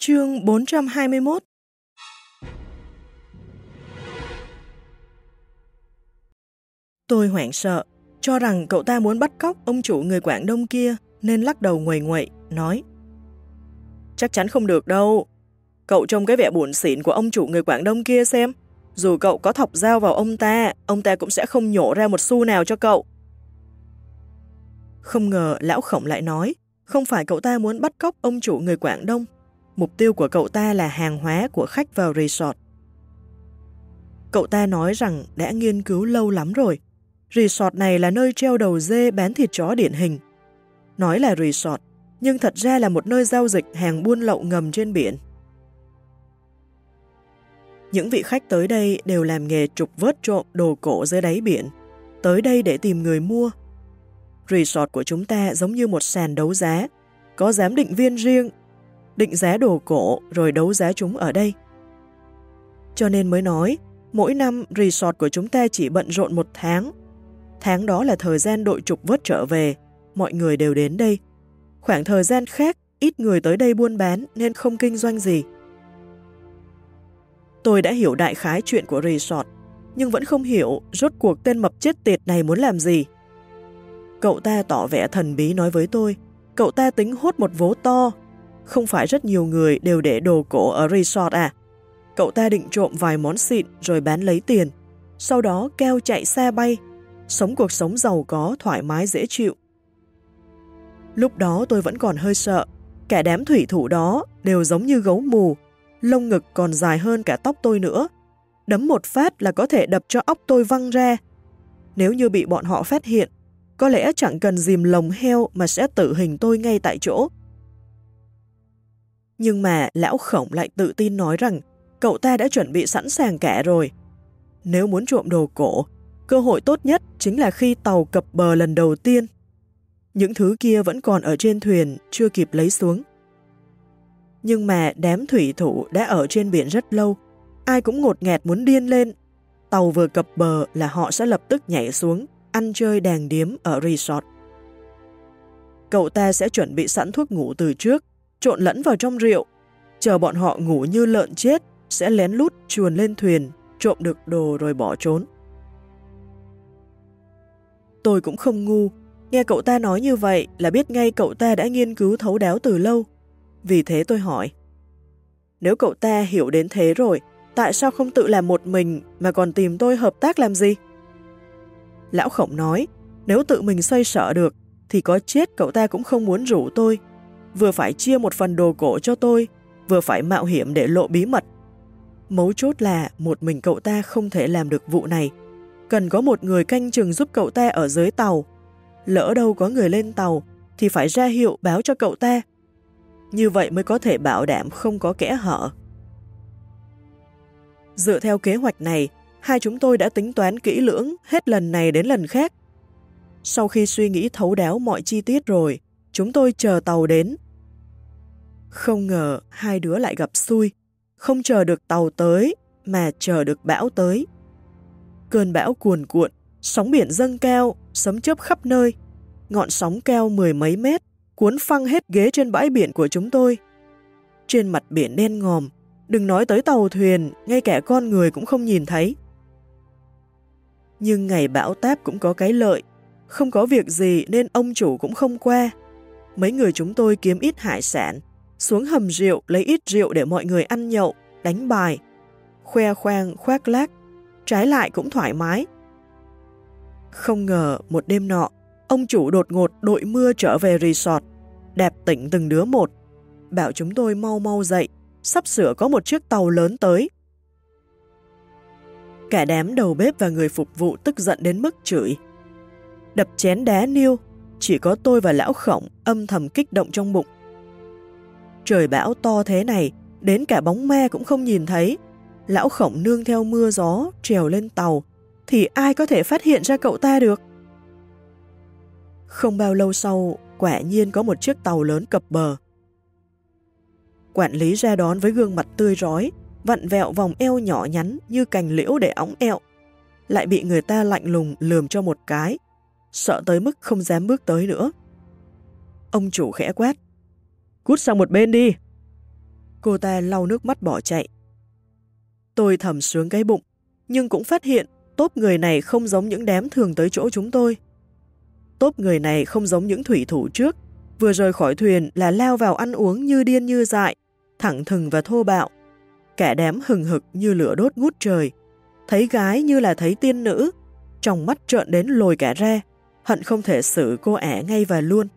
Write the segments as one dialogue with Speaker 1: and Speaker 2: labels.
Speaker 1: Chương 421 Tôi hoảng sợ, cho rằng cậu ta muốn bắt cóc ông chủ người Quảng Đông kia, nên lắc đầu nguầy nguậy, nói Chắc chắn không được đâu. Cậu trông cái vẻ buồn xỉn của ông chủ người Quảng Đông kia xem. Dù cậu có thọc dao vào ông ta, ông ta cũng sẽ không nhổ ra một xu nào cho cậu. Không ngờ lão khổng lại nói, không phải cậu ta muốn bắt cóc ông chủ người Quảng Đông. Mục tiêu của cậu ta là hàng hóa của khách vào resort. Cậu ta nói rằng đã nghiên cứu lâu lắm rồi. Resort này là nơi treo đầu dê bán thịt chó điển hình. Nói là resort, nhưng thật ra là một nơi giao dịch hàng buôn lậu ngầm trên biển. Những vị khách tới đây đều làm nghề trục vớt trộm đồ cổ dưới đáy biển, tới đây để tìm người mua. Resort của chúng ta giống như một sàn đấu giá, có giám định viên riêng, định giá đồ cổ rồi đấu giá chúng ở đây. Cho nên mới nói, mỗi năm resort của chúng ta chỉ bận rộn một tháng. Tháng đó là thời gian đội trục vớt trở về, mọi người đều đến đây. Khoảng thời gian khác, ít người tới đây buôn bán nên không kinh doanh gì. Tôi đã hiểu đại khái chuyện của resort, nhưng vẫn không hiểu rốt cuộc tên mập chết tiệt này muốn làm gì. Cậu ta tỏ vẻ thần bí nói với tôi, cậu ta tính hốt một vố to. Không phải rất nhiều người đều để đồ cổ ở resort à? Cậu ta định trộm vài món xịn rồi bán lấy tiền, sau đó keo chạy xe bay, sống cuộc sống giàu có, thoải mái dễ chịu. Lúc đó tôi vẫn còn hơi sợ, cả đám thủy thủ đó đều giống như gấu mù, lông ngực còn dài hơn cả tóc tôi nữa. Đấm một phát là có thể đập cho óc tôi văng ra. Nếu như bị bọn họ phát hiện, có lẽ chẳng cần dìm lồng heo mà sẽ tử hình tôi ngay tại chỗ. Nhưng mà lão khổng lại tự tin nói rằng cậu ta đã chuẩn bị sẵn sàng cả rồi. Nếu muốn trộm đồ cổ, cơ hội tốt nhất chính là khi tàu cập bờ lần đầu tiên. Những thứ kia vẫn còn ở trên thuyền, chưa kịp lấy xuống. Nhưng mà đám thủy thủ đã ở trên biển rất lâu, ai cũng ngột ngạt muốn điên lên. Tàu vừa cập bờ là họ sẽ lập tức nhảy xuống, ăn chơi đàn điếm ở resort. Cậu ta sẽ chuẩn bị sẵn thuốc ngủ từ trước, trộn lẫn vào trong rượu, chờ bọn họ ngủ như lợn chết, sẽ lén lút chuồn lên thuyền, trộm được đồ rồi bỏ trốn. Tôi cũng không ngu, nghe cậu ta nói như vậy là biết ngay cậu ta đã nghiên cứu thấu đáo từ lâu. Vì thế tôi hỏi, nếu cậu ta hiểu đến thế rồi, tại sao không tự làm một mình mà còn tìm tôi hợp tác làm gì? Lão khổng nói, nếu tự mình xoay sở được, thì có chết cậu ta cũng không muốn rủ tôi. Vừa phải chia một phần đồ cổ cho tôi, vừa phải mạo hiểm để lộ bí mật. Mấu chốt là một mình cậu ta không thể làm được vụ này. Cần có một người canh chừng giúp cậu ta ở dưới tàu. Lỡ đâu có người lên tàu, thì phải ra hiệu báo cho cậu ta. Như vậy mới có thể bảo đảm không có kẽ hở. Dựa theo kế hoạch này, hai chúng tôi đã tính toán kỹ lưỡng hết lần này đến lần khác. Sau khi suy nghĩ thấu đáo mọi chi tiết rồi, chúng tôi chờ tàu đến. Không ngờ hai đứa lại gặp xui, không chờ được tàu tới mà chờ được bão tới. Cơn bão cuồn cuộn, sóng biển dâng cao, sấm chớp khắp nơi, ngọn sóng cao mười mấy mét, cuốn phăng hết ghế trên bãi biển của chúng tôi. Trên mặt biển đen ngòm, đừng nói tới tàu thuyền, ngay cả con người cũng không nhìn thấy. Nhưng ngày bão táp cũng có cái lợi, không có việc gì nên ông chủ cũng không qua. Mấy người chúng tôi kiếm ít hải sản, xuống hầm rượu lấy ít rượu để mọi người ăn nhậu, đánh bài, khoe khoang, khoác lác, trái lại cũng thoải mái. Không ngờ một đêm nọ, ông chủ đột ngột đội mưa trở về resort, đẹp tỉnh từng đứa một, bảo chúng tôi mau mau dậy, sắp sửa có một chiếc tàu lớn tới. Cả đám đầu bếp và người phục vụ tức giận đến mức chửi. Đập chén đá niêu, chỉ có tôi và lão khổng âm thầm kích động trong bụng. Trời bão to thế này, đến cả bóng me cũng không nhìn thấy. Lão khổng nương theo mưa gió, trèo lên tàu, thì ai có thể phát hiện ra cậu ta được? Không bao lâu sau, quả nhiên có một chiếc tàu lớn cập bờ. Quản lý ra đón với gương mặt tươi rói, vặn vẹo vòng eo nhỏ nhắn như cành liễu để óng eo. Lại bị người ta lạnh lùng lườm cho một cái, sợ tới mức không dám bước tới nữa. Ông chủ khẽ quát. Cút sang một bên đi. Cô ta lau nước mắt bỏ chạy. Tôi thầm sướng cái bụng, nhưng cũng phát hiện tốp người này không giống những đám thường tới chỗ chúng tôi. Tốp người này không giống những thủy thủ trước, vừa rời khỏi thuyền là lao vào ăn uống như điên như dại, thẳng thừng và thô bạo. Cả đám hừng hực như lửa đốt ngút trời, thấy gái như là thấy tiên nữ, trong mắt trợn đến lồi cả ra, hận không thể xử cô ẻ ngay và luôn.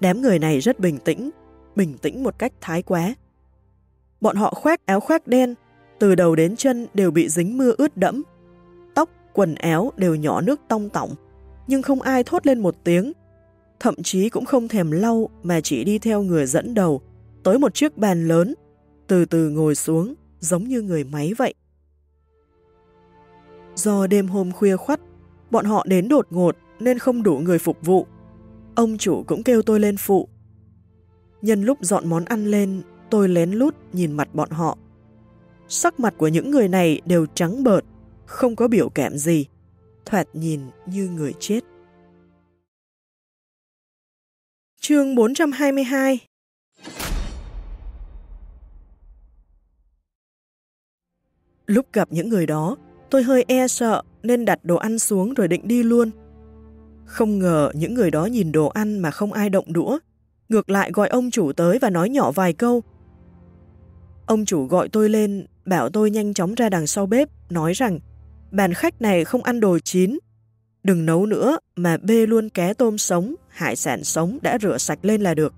Speaker 1: Đám người này rất bình tĩnh, bình tĩnh một cách thái quá. Bọn họ khoác áo khoác đen, từ đầu đến chân đều bị dính mưa ướt đẫm. Tóc, quần áo đều nhỏ nước tong tỏng, nhưng không ai thốt lên một tiếng. Thậm chí cũng không thèm lau mà chỉ đi theo người dẫn đầu, tới một chiếc bàn lớn, từ từ ngồi xuống, giống như người máy vậy. Do đêm hôm khuya khoắt, bọn họ đến đột ngột nên không đủ người phục vụ. Ông chủ cũng kêu tôi lên phụ. Nhân lúc dọn món ăn lên, tôi lén lút nhìn mặt bọn họ. Sắc mặt của những người này đều trắng bợt, không có biểu cảm gì, thoạt nhìn như người chết. Chương 422 Lúc gặp những người đó, tôi hơi e sợ nên đặt đồ ăn xuống rồi định đi luôn. Không ngờ những người đó nhìn đồ ăn mà không ai động đũa, ngược lại gọi ông chủ tới và nói nhỏ vài câu. Ông chủ gọi tôi lên, bảo tôi nhanh chóng ra đằng sau bếp, nói rằng bàn khách này không ăn đồ chín. Đừng nấu nữa mà bê luôn ké tôm sống, hải sản sống đã rửa sạch lên là được.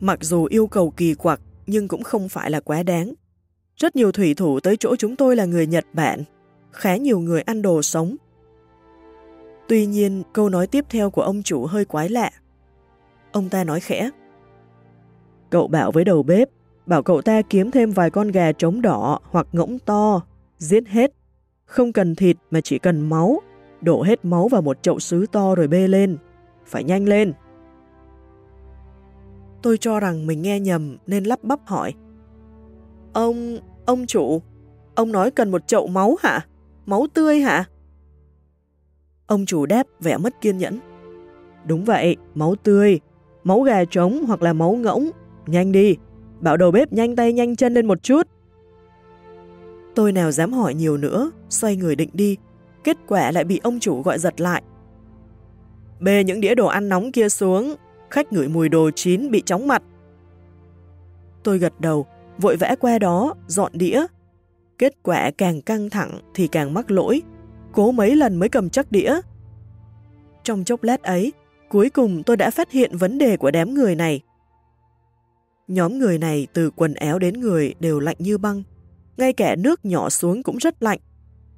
Speaker 1: Mặc dù yêu cầu kỳ quặc nhưng cũng không phải là quá đáng. Rất nhiều thủy thủ tới chỗ chúng tôi là người Nhật Bản, khá nhiều người ăn đồ sống. Tuy nhiên, câu nói tiếp theo của ông chủ hơi quái lạ. Ông ta nói khẽ. Cậu bảo với đầu bếp, bảo cậu ta kiếm thêm vài con gà trống đỏ hoặc ngỗng to, giết hết. Không cần thịt mà chỉ cần máu, đổ hết máu vào một chậu sứ to rồi bê lên. Phải nhanh lên. Tôi cho rằng mình nghe nhầm nên lắp bắp hỏi. Ông, ông chủ, ông nói cần một chậu máu hả? Máu tươi hả? Ông chủ đáp vẻ mất kiên nhẫn. Đúng vậy, máu tươi, máu gà trống hoặc là máu ngỗng. Nhanh đi, bảo đầu bếp nhanh tay nhanh chân lên một chút. Tôi nào dám hỏi nhiều nữa, xoay người định đi. Kết quả lại bị ông chủ gọi giật lại. Bê những đĩa đồ ăn nóng kia xuống, khách ngửi mùi đồ chín bị chóng mặt. Tôi gật đầu, vội vẽ qua đó, dọn đĩa. Kết quả càng căng thẳng thì càng mắc lỗi, cố mấy lần mới cầm chắc đĩa. Trong chốc lát ấy, cuối cùng tôi đã phát hiện vấn đề của đám người này. Nhóm người này từ quần áo đến người đều lạnh như băng, ngay cả nước nhỏ xuống cũng rất lạnh,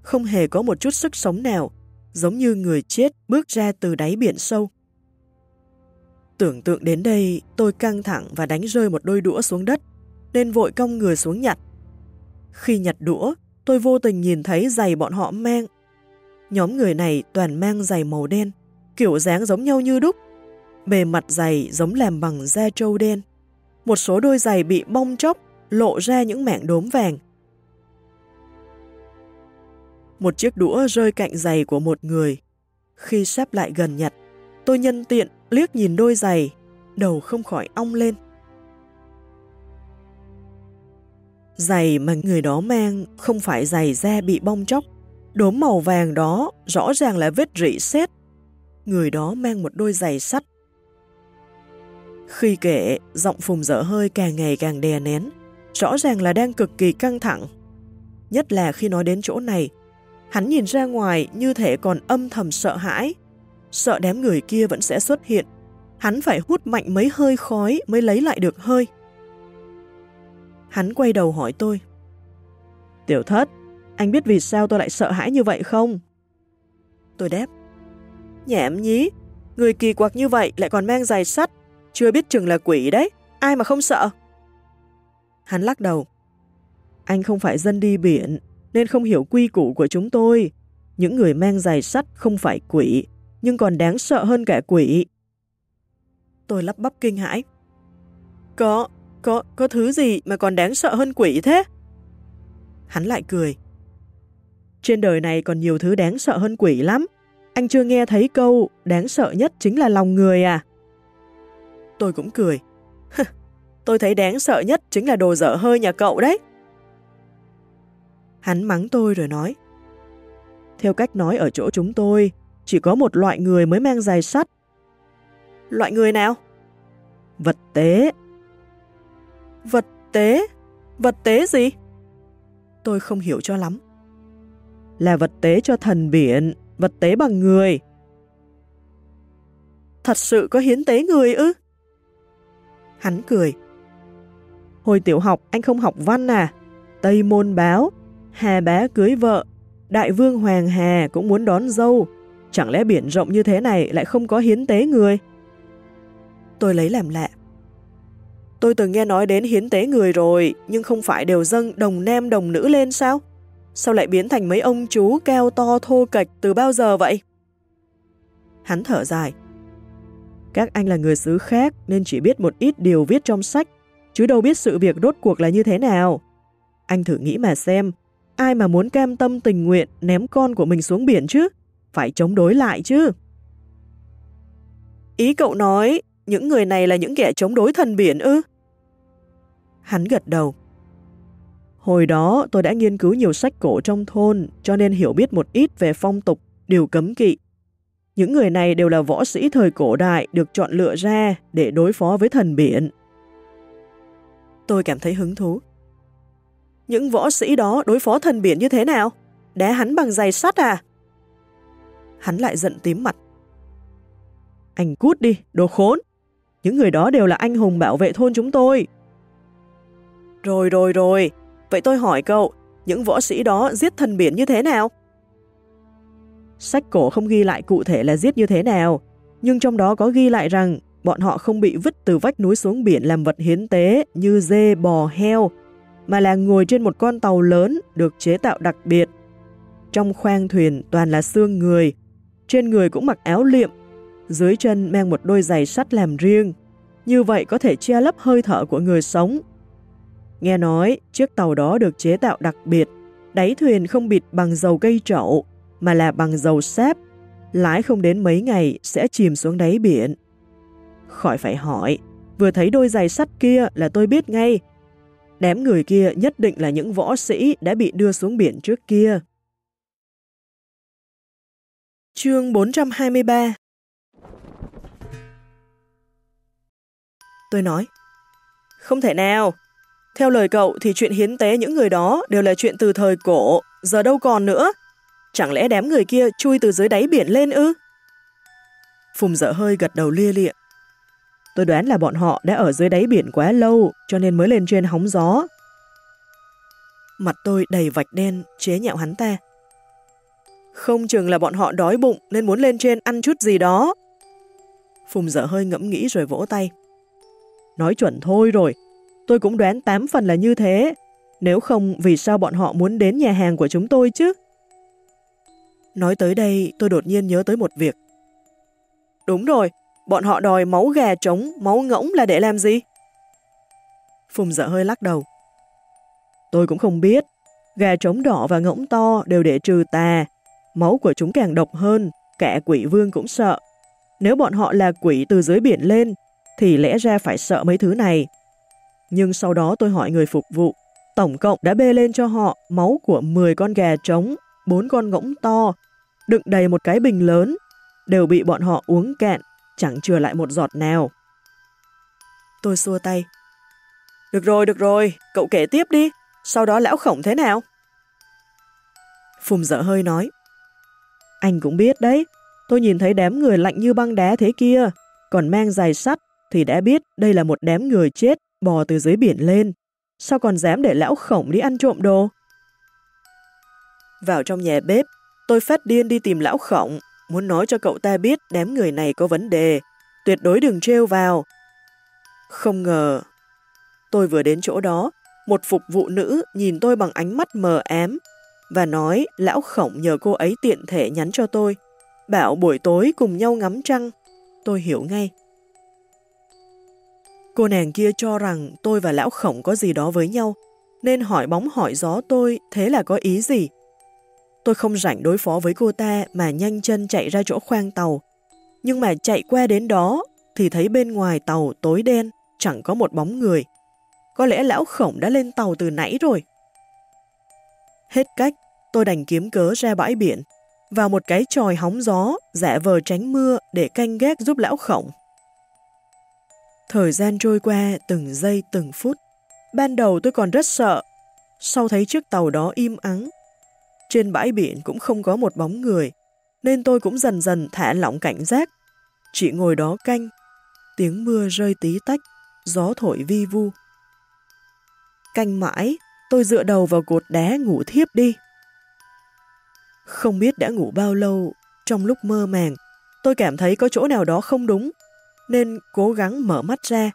Speaker 1: không hề có một chút sức sống nào, giống như người chết bước ra từ đáy biển sâu. Tưởng tượng đến đây, tôi căng thẳng và đánh rơi một đôi đũa xuống đất nên vội cong người xuống nhặt. Khi nhặt đũa, tôi vô tình nhìn thấy giày bọn họ mang. Nhóm người này toàn mang giày màu đen, kiểu dáng giống nhau như đúc. Bề mặt giày giống làm bằng da trâu đen. Một số đôi giày bị bong chóc, lộ ra những mảng đốm vàng. Một chiếc đũa rơi cạnh giày của một người. Khi sắp lại gần nhặt, tôi nhân tiện liếc nhìn đôi giày, đầu không khỏi ong lên. Giày mà người đó mang không phải giày da bị bong chóc. Đốm màu vàng đó rõ ràng là vết rỉ sét. Người đó mang một đôi giày sắt. Khi kể, giọng phùng dở hơi càng ngày càng đè nén. Rõ ràng là đang cực kỳ căng thẳng. Nhất là khi nói đến chỗ này, hắn nhìn ra ngoài như thể còn âm thầm sợ hãi. Sợ đám người kia vẫn sẽ xuất hiện. Hắn phải hút mạnh mấy hơi khói mới lấy lại được hơi. Hắn quay đầu hỏi tôi. Tiểu thất, anh biết vì sao tôi lại sợ hãi như vậy không? Tôi đáp. Nhảm nhí, người kỳ quặc như vậy lại còn mang giày sắt, chưa biết chừng là quỷ đấy, ai mà không sợ. Hắn lắc đầu. Anh không phải dân đi biển, nên không hiểu quy củ của chúng tôi. Những người mang giày sắt không phải quỷ, nhưng còn đáng sợ hơn cả quỷ. Tôi lắp bắp kinh hãi. Có, có, có thứ gì mà còn đáng sợ hơn quỷ thế? Hắn lại cười. Trên đời này còn nhiều thứ đáng sợ hơn quỷ lắm. Anh chưa nghe thấy câu đáng sợ nhất chính là lòng người à? Tôi cũng cười. tôi thấy đáng sợ nhất chính là đồ dở hơi nhà cậu đấy. Hắn mắng tôi rồi nói. Theo cách nói ở chỗ chúng tôi, chỉ có một loại người mới mang giày sắt. Loại người nào? Vật tế. Vật tế? Vật tế gì? Tôi không hiểu cho lắm. Là vật tế cho thần biển, vật tế bằng người. Thật sự có hiến tế người ư? Hắn cười. Hồi tiểu học anh không học văn à? Tây môn báo, Hà bá cưới vợ, đại vương Hoàng Hà cũng muốn đón dâu. Chẳng lẽ biển rộng như thế này lại không có hiến tế người? Tôi lấy làm lạ. Tôi từng nghe nói đến hiến tế người rồi, nhưng không phải đều dâng đồng nam đồng nữ lên sao? Sao lại biến thành mấy ông chú keo to thô kệch từ bao giờ vậy? Hắn thở dài. Các anh là người xứ khác nên chỉ biết một ít điều viết trong sách, chứ đâu biết sự việc rốt cuộc là như thế nào. Anh thử nghĩ mà xem, ai mà muốn cam tâm tình nguyện ném con của mình xuống biển chứ? Phải chống đối lại chứ. Ý cậu nói, những người này là những kẻ chống đối thần biển ư? Hắn gật đầu. Hồi đó tôi đã nghiên cứu nhiều sách cổ trong thôn cho nên hiểu biết một ít về phong tục, điều cấm kỵ. Những người này đều là võ sĩ thời cổ đại được chọn lựa ra để đối phó với thần biển. Tôi cảm thấy hứng thú. Những võ sĩ đó đối phó thần biển như thế nào? Đá hắn bằng giày sắt à? Hắn lại giận tím mặt. Anh cút đi, đồ khốn! Những người đó đều là anh hùng bảo vệ thôn chúng tôi. Rồi rồi rồi, vậy tôi hỏi cậu, những võ sĩ đó giết thần biển như thế nào? Sách cổ không ghi lại cụ thể là giết như thế nào, nhưng trong đó có ghi lại rằng bọn họ không bị vứt từ vách núi xuống biển làm vật hiến tế như dê, bò, heo, mà là ngồi trên một con tàu lớn được chế tạo đặc biệt. Trong khoang thuyền toàn là xương người, trên người cũng mặc áo liệm, dưới chân mang một đôi giày sắt làm riêng. Như vậy có thể che lấp hơi thở của người sống. Nghe nói, chiếc tàu đó được chế tạo đặc biệt, đáy thuyền không bịt bằng dầu cây trậu, mà là bằng dầu sáp. Lái không đến mấy ngày sẽ chìm xuống đáy biển. Khỏi phải hỏi, vừa thấy đôi giày sắt kia là tôi biết ngay. Đám người kia nhất định là những võ sĩ đã bị đưa xuống biển trước kia. Chương 423 Tôi nói, không thể nào. Theo lời cậu thì chuyện hiến tế những người đó đều là chuyện từ thời cổ, giờ đâu còn nữa. Chẳng lẽ đám người kia chui từ dưới đáy biển lên ư? Phùng dở hơi gật đầu lia lịa. Tôi đoán là bọn họ đã ở dưới đáy biển quá lâu cho nên mới lên trên hóng gió. Mặt tôi đầy vạch đen, chế nhạo hắn ta. Không chừng là bọn họ đói bụng nên muốn lên trên ăn chút gì đó. Phùng dở hơi ngẫm nghĩ rồi vỗ tay. Nói chuẩn thôi rồi, tôi cũng đoán tám phần là như thế. Nếu không, vì sao bọn họ muốn đến nhà hàng của chúng tôi chứ? Nói tới đây, tôi đột nhiên nhớ tới một việc. Đúng rồi, bọn họ đòi máu gà trống, máu ngỗng là để làm gì? Phùng dở hơi lắc đầu. Tôi cũng không biết. Gà trống đỏ và ngỗng to đều để trừ tà. Máu của chúng càng độc hơn, cả quỷ vương cũng sợ. Nếu bọn họ là quỷ từ dưới biển lên, thì lẽ ra phải sợ mấy thứ này. Nhưng sau đó tôi hỏi người phục vụ, tổng cộng đã bê lên cho họ máu của 10 con gà trống, 4 con ngỗng to, đựng đầy một cái bình lớn, đều bị bọn họ uống cạn, chẳng chừa lại một giọt nào. Tôi xua tay. Được rồi, được rồi, cậu kể tiếp đi, sau đó lão khổng thế nào? Phùng dở hơi nói. Anh cũng biết đấy, tôi nhìn thấy đám người lạnh như băng đá thế kia, còn mang giày sắt, thì đã biết đây là một đám người chết bò từ dưới biển lên. Sao còn dám để lão khổng đi ăn trộm đồ? Vào trong nhà bếp, tôi phát điên đi tìm lão khổng, muốn nói cho cậu ta biết đám người này có vấn đề, tuyệt đối đừng trêu vào. Không ngờ, tôi vừa đến chỗ đó, một phục vụ nữ nhìn tôi bằng ánh mắt mờ ám và nói lão khổng nhờ cô ấy tiện thể nhắn cho tôi, bảo buổi tối cùng nhau ngắm trăng. Tôi hiểu ngay. Cô nàng kia cho rằng tôi và lão khổng có gì đó với nhau, nên hỏi bóng hỏi gió tôi thế là có ý gì. Tôi không rảnh đối phó với cô ta mà nhanh chân chạy ra chỗ khoang tàu. Nhưng mà chạy qua đến đó thì thấy bên ngoài tàu tối đen, chẳng có một bóng người. Có lẽ lão khổng đã lên tàu từ nãy rồi. Hết cách, tôi đành kiếm cớ ra bãi biển, vào một cái tròi hóng gió, giả vờ tránh mưa để canh gác giúp lão khổng. Thời gian trôi qua từng giây từng phút. Ban đầu tôi còn rất sợ, sau thấy chiếc tàu đó im ắng. Trên bãi biển cũng không có một bóng người, nên tôi cũng dần dần thả lỏng cảnh giác. Chỉ ngồi đó canh, tiếng mưa rơi tí tách, gió thổi vi vu. Canh mãi, tôi dựa đầu vào cột đá ngủ thiếp đi. Không biết đã ngủ bao lâu, trong lúc mơ màng, tôi cảm thấy có chỗ nào đó không đúng, nên cố gắng mở mắt ra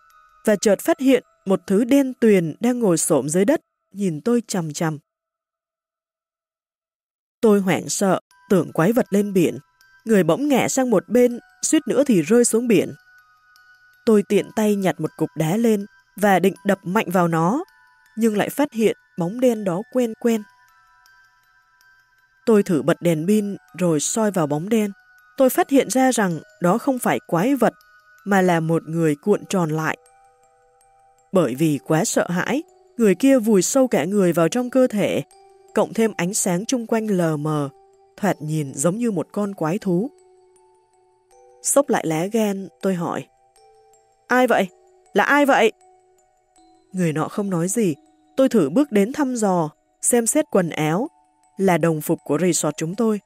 Speaker 1: và chợt phát hiện một thứ đen tuyền đang ngồi xổm dưới đất, nhìn tôi chằm chằm. Tôi hoảng sợ, tưởng quái vật lên biển, người bỗng ngã sang một bên, suýt nữa thì rơi xuống biển. Tôi tiện tay nhặt một cục đá lên và định đập mạnh vào nó, nhưng lại phát hiện bóng đen đó quen quen. Tôi thử bật đèn pin rồi soi vào bóng đen. Tôi phát hiện ra rằng đó không phải quái vật, mà là một người cuộn tròn lại. Bởi vì quá sợ hãi, người kia vùi sâu cả người vào trong cơ thể, cộng thêm ánh sáng chung quanh lờ mờ, thoạt nhìn giống như một con quái thú. Xốc lại lá gan, tôi hỏi. Ai vậy? Là ai vậy? Người nọ không nói gì, tôi thử bước đến thăm dò, xem xét quần áo, là đồng phục của resort chúng tôi.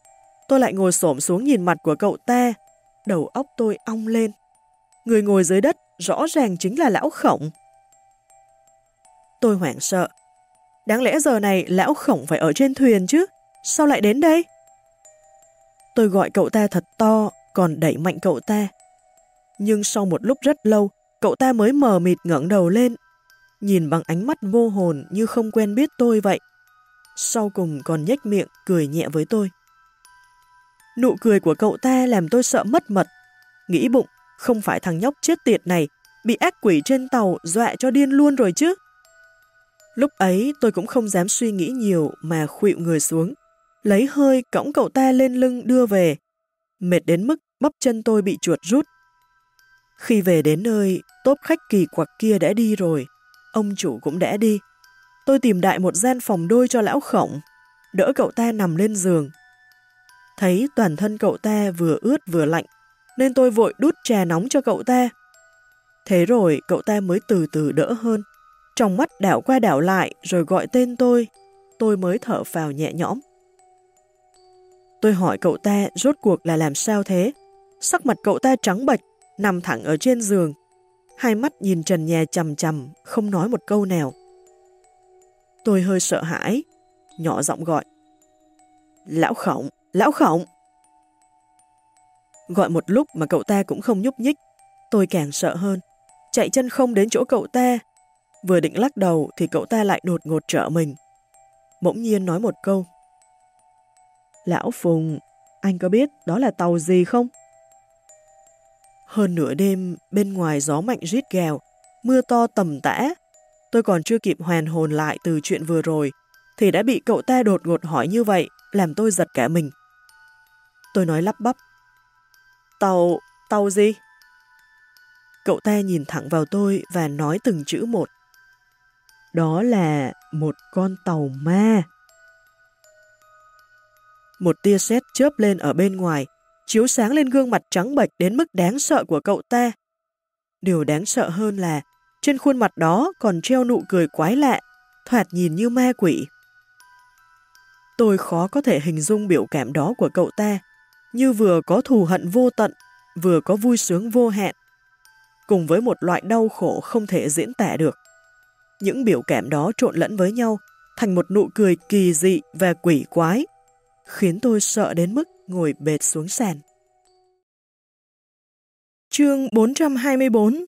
Speaker 1: Tôi lại ngồi xổm xuống nhìn mặt của cậu ta, đầu óc tôi ong lên. Người ngồi dưới đất rõ ràng chính là lão khổng. Tôi hoảng sợ. Đáng lẽ giờ này lão khổng phải ở trên thuyền chứ, sao lại đến đây? Tôi gọi cậu ta thật to, còn đẩy mạnh cậu ta. Nhưng sau một lúc rất lâu, cậu ta mới mờ mịt ngẩng đầu lên, nhìn bằng ánh mắt vô hồn như không quen biết tôi vậy sau cùng còn nhếch miệng cười nhẹ với tôi. Nụ cười của cậu ta làm tôi sợ mất mật, nghĩ bụng không phải thằng nhóc chết tiệt này bị ác quỷ trên tàu dọa cho điên luôn rồi chứ. Lúc ấy tôi cũng không dám suy nghĩ nhiều mà khuỵu người xuống, lấy hơi cõng cậu ta lên lưng đưa về, mệt đến mức bắp chân tôi bị chuột rút. Khi về đến nơi, tốp khách kỳ quặc kia đã đi rồi, ông chủ cũng đã đi. Tôi tìm đại một gian phòng đôi cho lão khổng, đỡ cậu ta nằm lên giường. Thấy toàn thân cậu ta vừa ướt vừa lạnh, nên tôi vội đút trà nóng cho cậu ta. Thế rồi cậu ta mới từ từ đỡ hơn, trong mắt đảo qua đảo lại rồi gọi tên tôi, tôi mới thở vào nhẹ nhõm. Tôi hỏi cậu ta rốt cuộc là làm sao thế? Sắc mặt cậu ta trắng bệch, nằm thẳng ở trên giường. Hai mắt nhìn trần nhà chầm chầm, không nói một câu nào. Tôi hơi sợ hãi, nhỏ giọng gọi. Lão khổng, lão khổng. Gọi một lúc mà cậu ta cũng không nhúc nhích, tôi càng sợ hơn. Chạy chân không đến chỗ cậu ta. Vừa định lắc đầu thì cậu ta lại đột ngột trợ mình. Bỗng nhiên nói một câu. Lão Phùng, anh có biết đó là tàu gì không? Hơn nửa đêm, bên ngoài gió mạnh rít gào, mưa to tầm tã, Tôi còn chưa kịp hoàn hồn lại từ chuyện vừa rồi, thì đã bị cậu ta đột ngột hỏi như vậy, làm tôi giật cả mình. Tôi nói lắp bắp. Tàu, tàu gì? Cậu ta nhìn thẳng vào tôi và nói từng chữ một. Đó là một con tàu ma. Một tia sét chớp lên ở bên ngoài, chiếu sáng lên gương mặt trắng bệch đến mức đáng sợ của cậu ta. Điều đáng sợ hơn là trên khuôn mặt đó còn treo nụ cười quái lạ, thoạt nhìn như ma quỷ. Tôi khó có thể hình dung biểu cảm đó của cậu ta, như vừa có thù hận vô tận, vừa có vui sướng vô hạn, cùng với một loại đau khổ không thể diễn tả được. Những biểu cảm đó trộn lẫn với nhau thành một nụ cười kỳ dị và quỷ quái, khiến tôi sợ đến mức ngồi bệt xuống sàn. Chương 424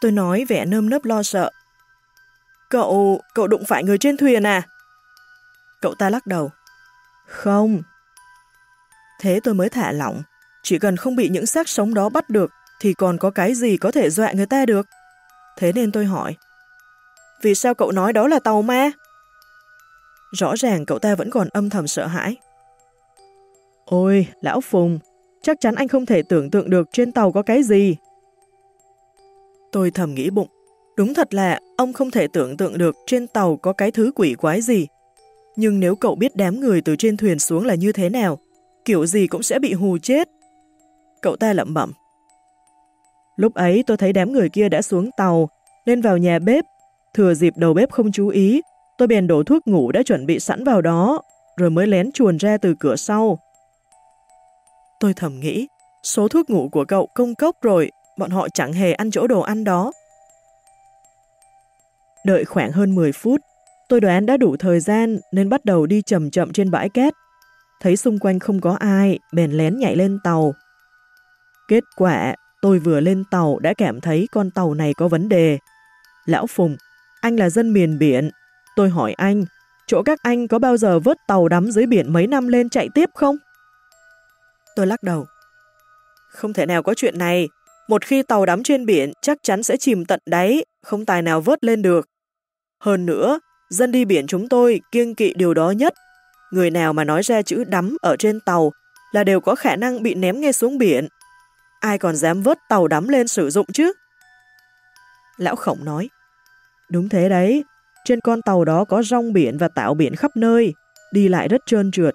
Speaker 1: Tôi nói vẻ nơm nớp lo sợ. Cậu, cậu đụng phải người trên thuyền à? Cậu ta lắc đầu. Không. Thế tôi mới thả lỏng. Chỉ cần không bị những xác sống đó bắt được thì còn có cái gì có thể dọa người ta được. Thế nên tôi hỏi. Vì sao cậu nói đó là tàu ma? Rõ ràng cậu ta vẫn còn âm thầm sợ hãi. Ôi, Lão Phùng, chắc chắn anh không thể tưởng tượng được trên tàu có cái gì. Tôi thầm nghĩ bụng, đúng thật là ông không thể tưởng tượng được trên tàu có cái thứ quỷ quái gì. Nhưng nếu cậu biết đám người từ trên thuyền xuống là như thế nào, kiểu gì cũng sẽ bị hù chết. Cậu ta lẩm bẩm. Lúc ấy tôi thấy đám người kia đã xuống tàu, nên vào nhà bếp. Thừa dịp đầu bếp không chú ý, tôi bèn đổ thuốc ngủ đã chuẩn bị sẵn vào đó, rồi mới lén chuồn ra từ cửa sau. Tôi thầm nghĩ, số thuốc ngủ của cậu công cốc rồi, bọn họ chẳng hề ăn chỗ đồ ăn đó. Đợi khoảng hơn 10 phút, tôi đoán đã đủ thời gian nên bắt đầu đi chậm chậm trên bãi cát. Thấy xung quanh không có ai, bèn lén nhảy lên tàu. Kết quả, tôi vừa lên tàu đã cảm thấy con tàu này có vấn đề. Lão Phùng, anh là dân miền biển. Tôi hỏi anh, chỗ các anh có bao giờ vớt tàu đắm dưới biển mấy năm lên chạy tiếp không? Tôi lắc đầu. Không thể nào có chuyện này. Một khi tàu đắm trên biển chắc chắn sẽ chìm tận đáy, không tài nào vớt lên được. Hơn nữa, dân đi biển chúng tôi kiêng kỵ điều đó nhất. Người nào mà nói ra chữ đắm ở trên tàu là đều có khả năng bị ném ngay xuống biển. Ai còn dám vớt tàu đắm lên sử dụng chứ? Lão Khổng nói, Đúng thế đấy, trên con tàu đó có rong biển và tạo biển khắp nơi, đi lại rất trơn trượt.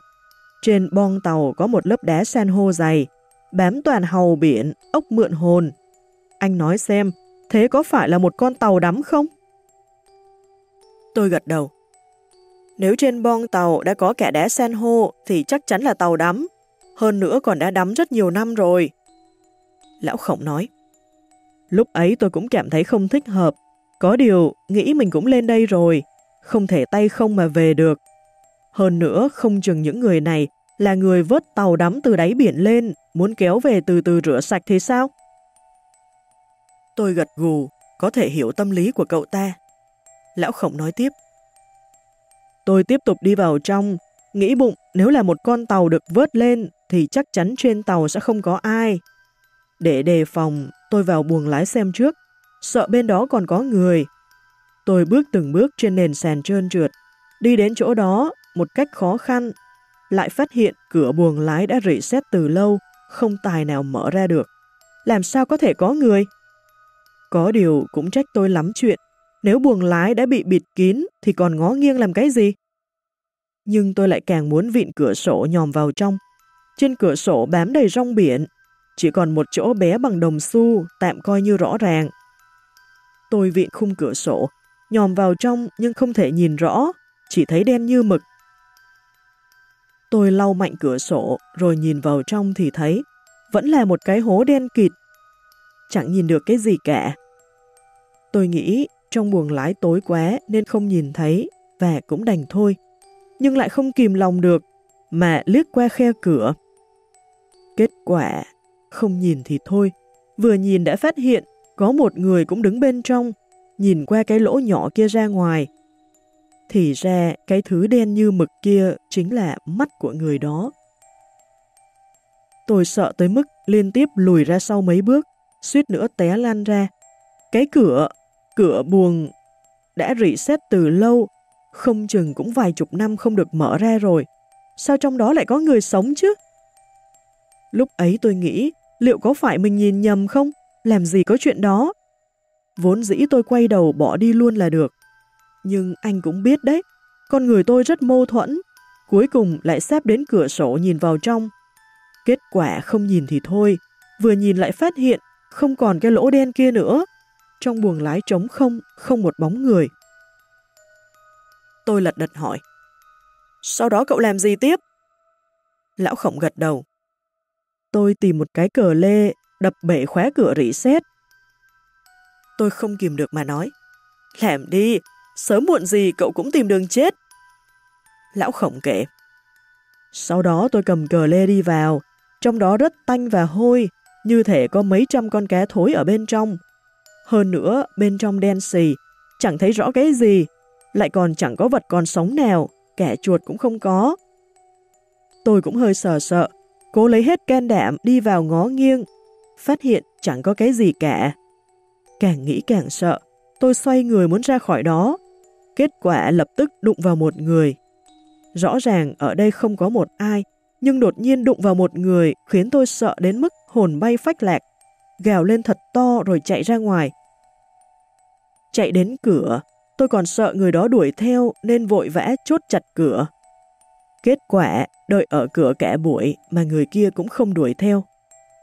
Speaker 1: Trên bong tàu có một lớp đá san hô dày, bám toàn hầu biển, ốc mượn hồn. Anh nói xem, thế có phải là một con tàu đắm không? Tôi gật đầu. Nếu trên bong tàu đã có cả đá san hô thì chắc chắn là tàu đắm. Hơn nữa còn đã đắm rất nhiều năm rồi. Lão Khổng nói. Lúc ấy tôi cũng cảm thấy không thích hợp. Có điều, nghĩ mình cũng lên đây rồi. Không thể tay không mà về được. Hơn nữa, không chừng những người này là người vớt tàu đắm từ đáy biển lên, muốn kéo về từ từ rửa sạch thì sao? Tôi gật gù, có thể hiểu tâm lý của cậu ta. Lão Khổng nói tiếp. Tôi tiếp tục đi vào trong, nghĩ bụng nếu là một con tàu được vớt lên thì chắc chắn trên tàu sẽ không có ai. Để đề phòng, tôi vào buồng lái xem trước, sợ bên đó còn có người. Tôi bước từng bước trên nền sàn trơn trượt, đi đến chỗ đó một cách khó khăn, lại phát hiện cửa buồng lái đã rỉ sét từ lâu, không tài nào mở ra được. Làm sao có thể có người? Có điều cũng trách tôi lắm chuyện, nếu buồng lái đã bị bịt kín thì còn ngó nghiêng làm cái gì? Nhưng tôi lại càng muốn vịn cửa sổ nhòm vào trong. Trên cửa sổ bám đầy rong biển, chỉ còn một chỗ bé bằng đồng xu, tạm coi như rõ ràng. Tôi vịn khung cửa sổ, nhòm vào trong nhưng không thể nhìn rõ, chỉ thấy đen như mực. Tôi lau mạnh cửa sổ, rồi nhìn vào trong thì thấy, vẫn là một cái hố đen kịt. Chẳng nhìn được cái gì cả. Tôi nghĩ trong buồng lái tối quá nên không nhìn thấy, và cũng đành thôi. Nhưng lại không kìm lòng được, mà liếc qua khe cửa. Kết quả, không nhìn thì thôi, vừa nhìn đã phát hiện có một người cũng đứng bên trong, nhìn qua cái lỗ nhỏ kia ra ngoài, thì ra cái thứ đen như mực kia chính là mắt của người đó. Tôi sợ tới mức liên tiếp lùi ra sau mấy bước, suýt nữa té lan ra. Cái cửa, cửa buồng đã rỉ sét từ lâu, không chừng cũng vài chục năm không được mở ra rồi. Sao trong đó lại có người sống chứ? Lúc ấy tôi nghĩ, liệu có phải mình nhìn nhầm không? Làm gì có chuyện đó? Vốn dĩ tôi quay đầu bỏ đi luôn là được. Nhưng anh cũng biết đấy, con người tôi rất mâu thuẫn, cuối cùng lại xếp đến cửa sổ nhìn vào trong. Kết quả không nhìn thì thôi, vừa nhìn lại phát hiện không còn cái lỗ đen kia nữa. Trong buồng lái trống không, không một bóng người. Tôi lật đật hỏi. Sau đó cậu làm gì tiếp? Lão khổng gật đầu. Tôi tìm một cái cờ lê, đập bể khóa cửa rỉ sét. Tôi không kìm được mà nói. Làm đi, sớm muộn gì cậu cũng tìm đường chết. Lão khổng kể. Sau đó tôi cầm cờ lê đi vào, trong đó rất tanh và hôi, như thể có mấy trăm con cá thối ở bên trong. Hơn nữa, bên trong đen xì, chẳng thấy rõ cái gì, lại còn chẳng có vật còn sống nào, kẻ chuột cũng không có. Tôi cũng hơi sợ sợ, cố lấy hết can đảm đi vào ngó nghiêng, phát hiện chẳng có cái gì cả. Càng nghĩ càng sợ, tôi xoay người muốn ra khỏi đó, Kết quả lập tức đụng vào một người, Rõ ràng ở đây không có một ai, nhưng đột nhiên đụng vào một người khiến tôi sợ đến mức hồn bay phách lạc, gào lên thật to rồi chạy ra ngoài. Chạy đến cửa, tôi còn sợ người đó đuổi theo nên vội vã chốt chặt cửa. Kết quả, đợi ở cửa cả buổi mà người kia cũng không đuổi theo.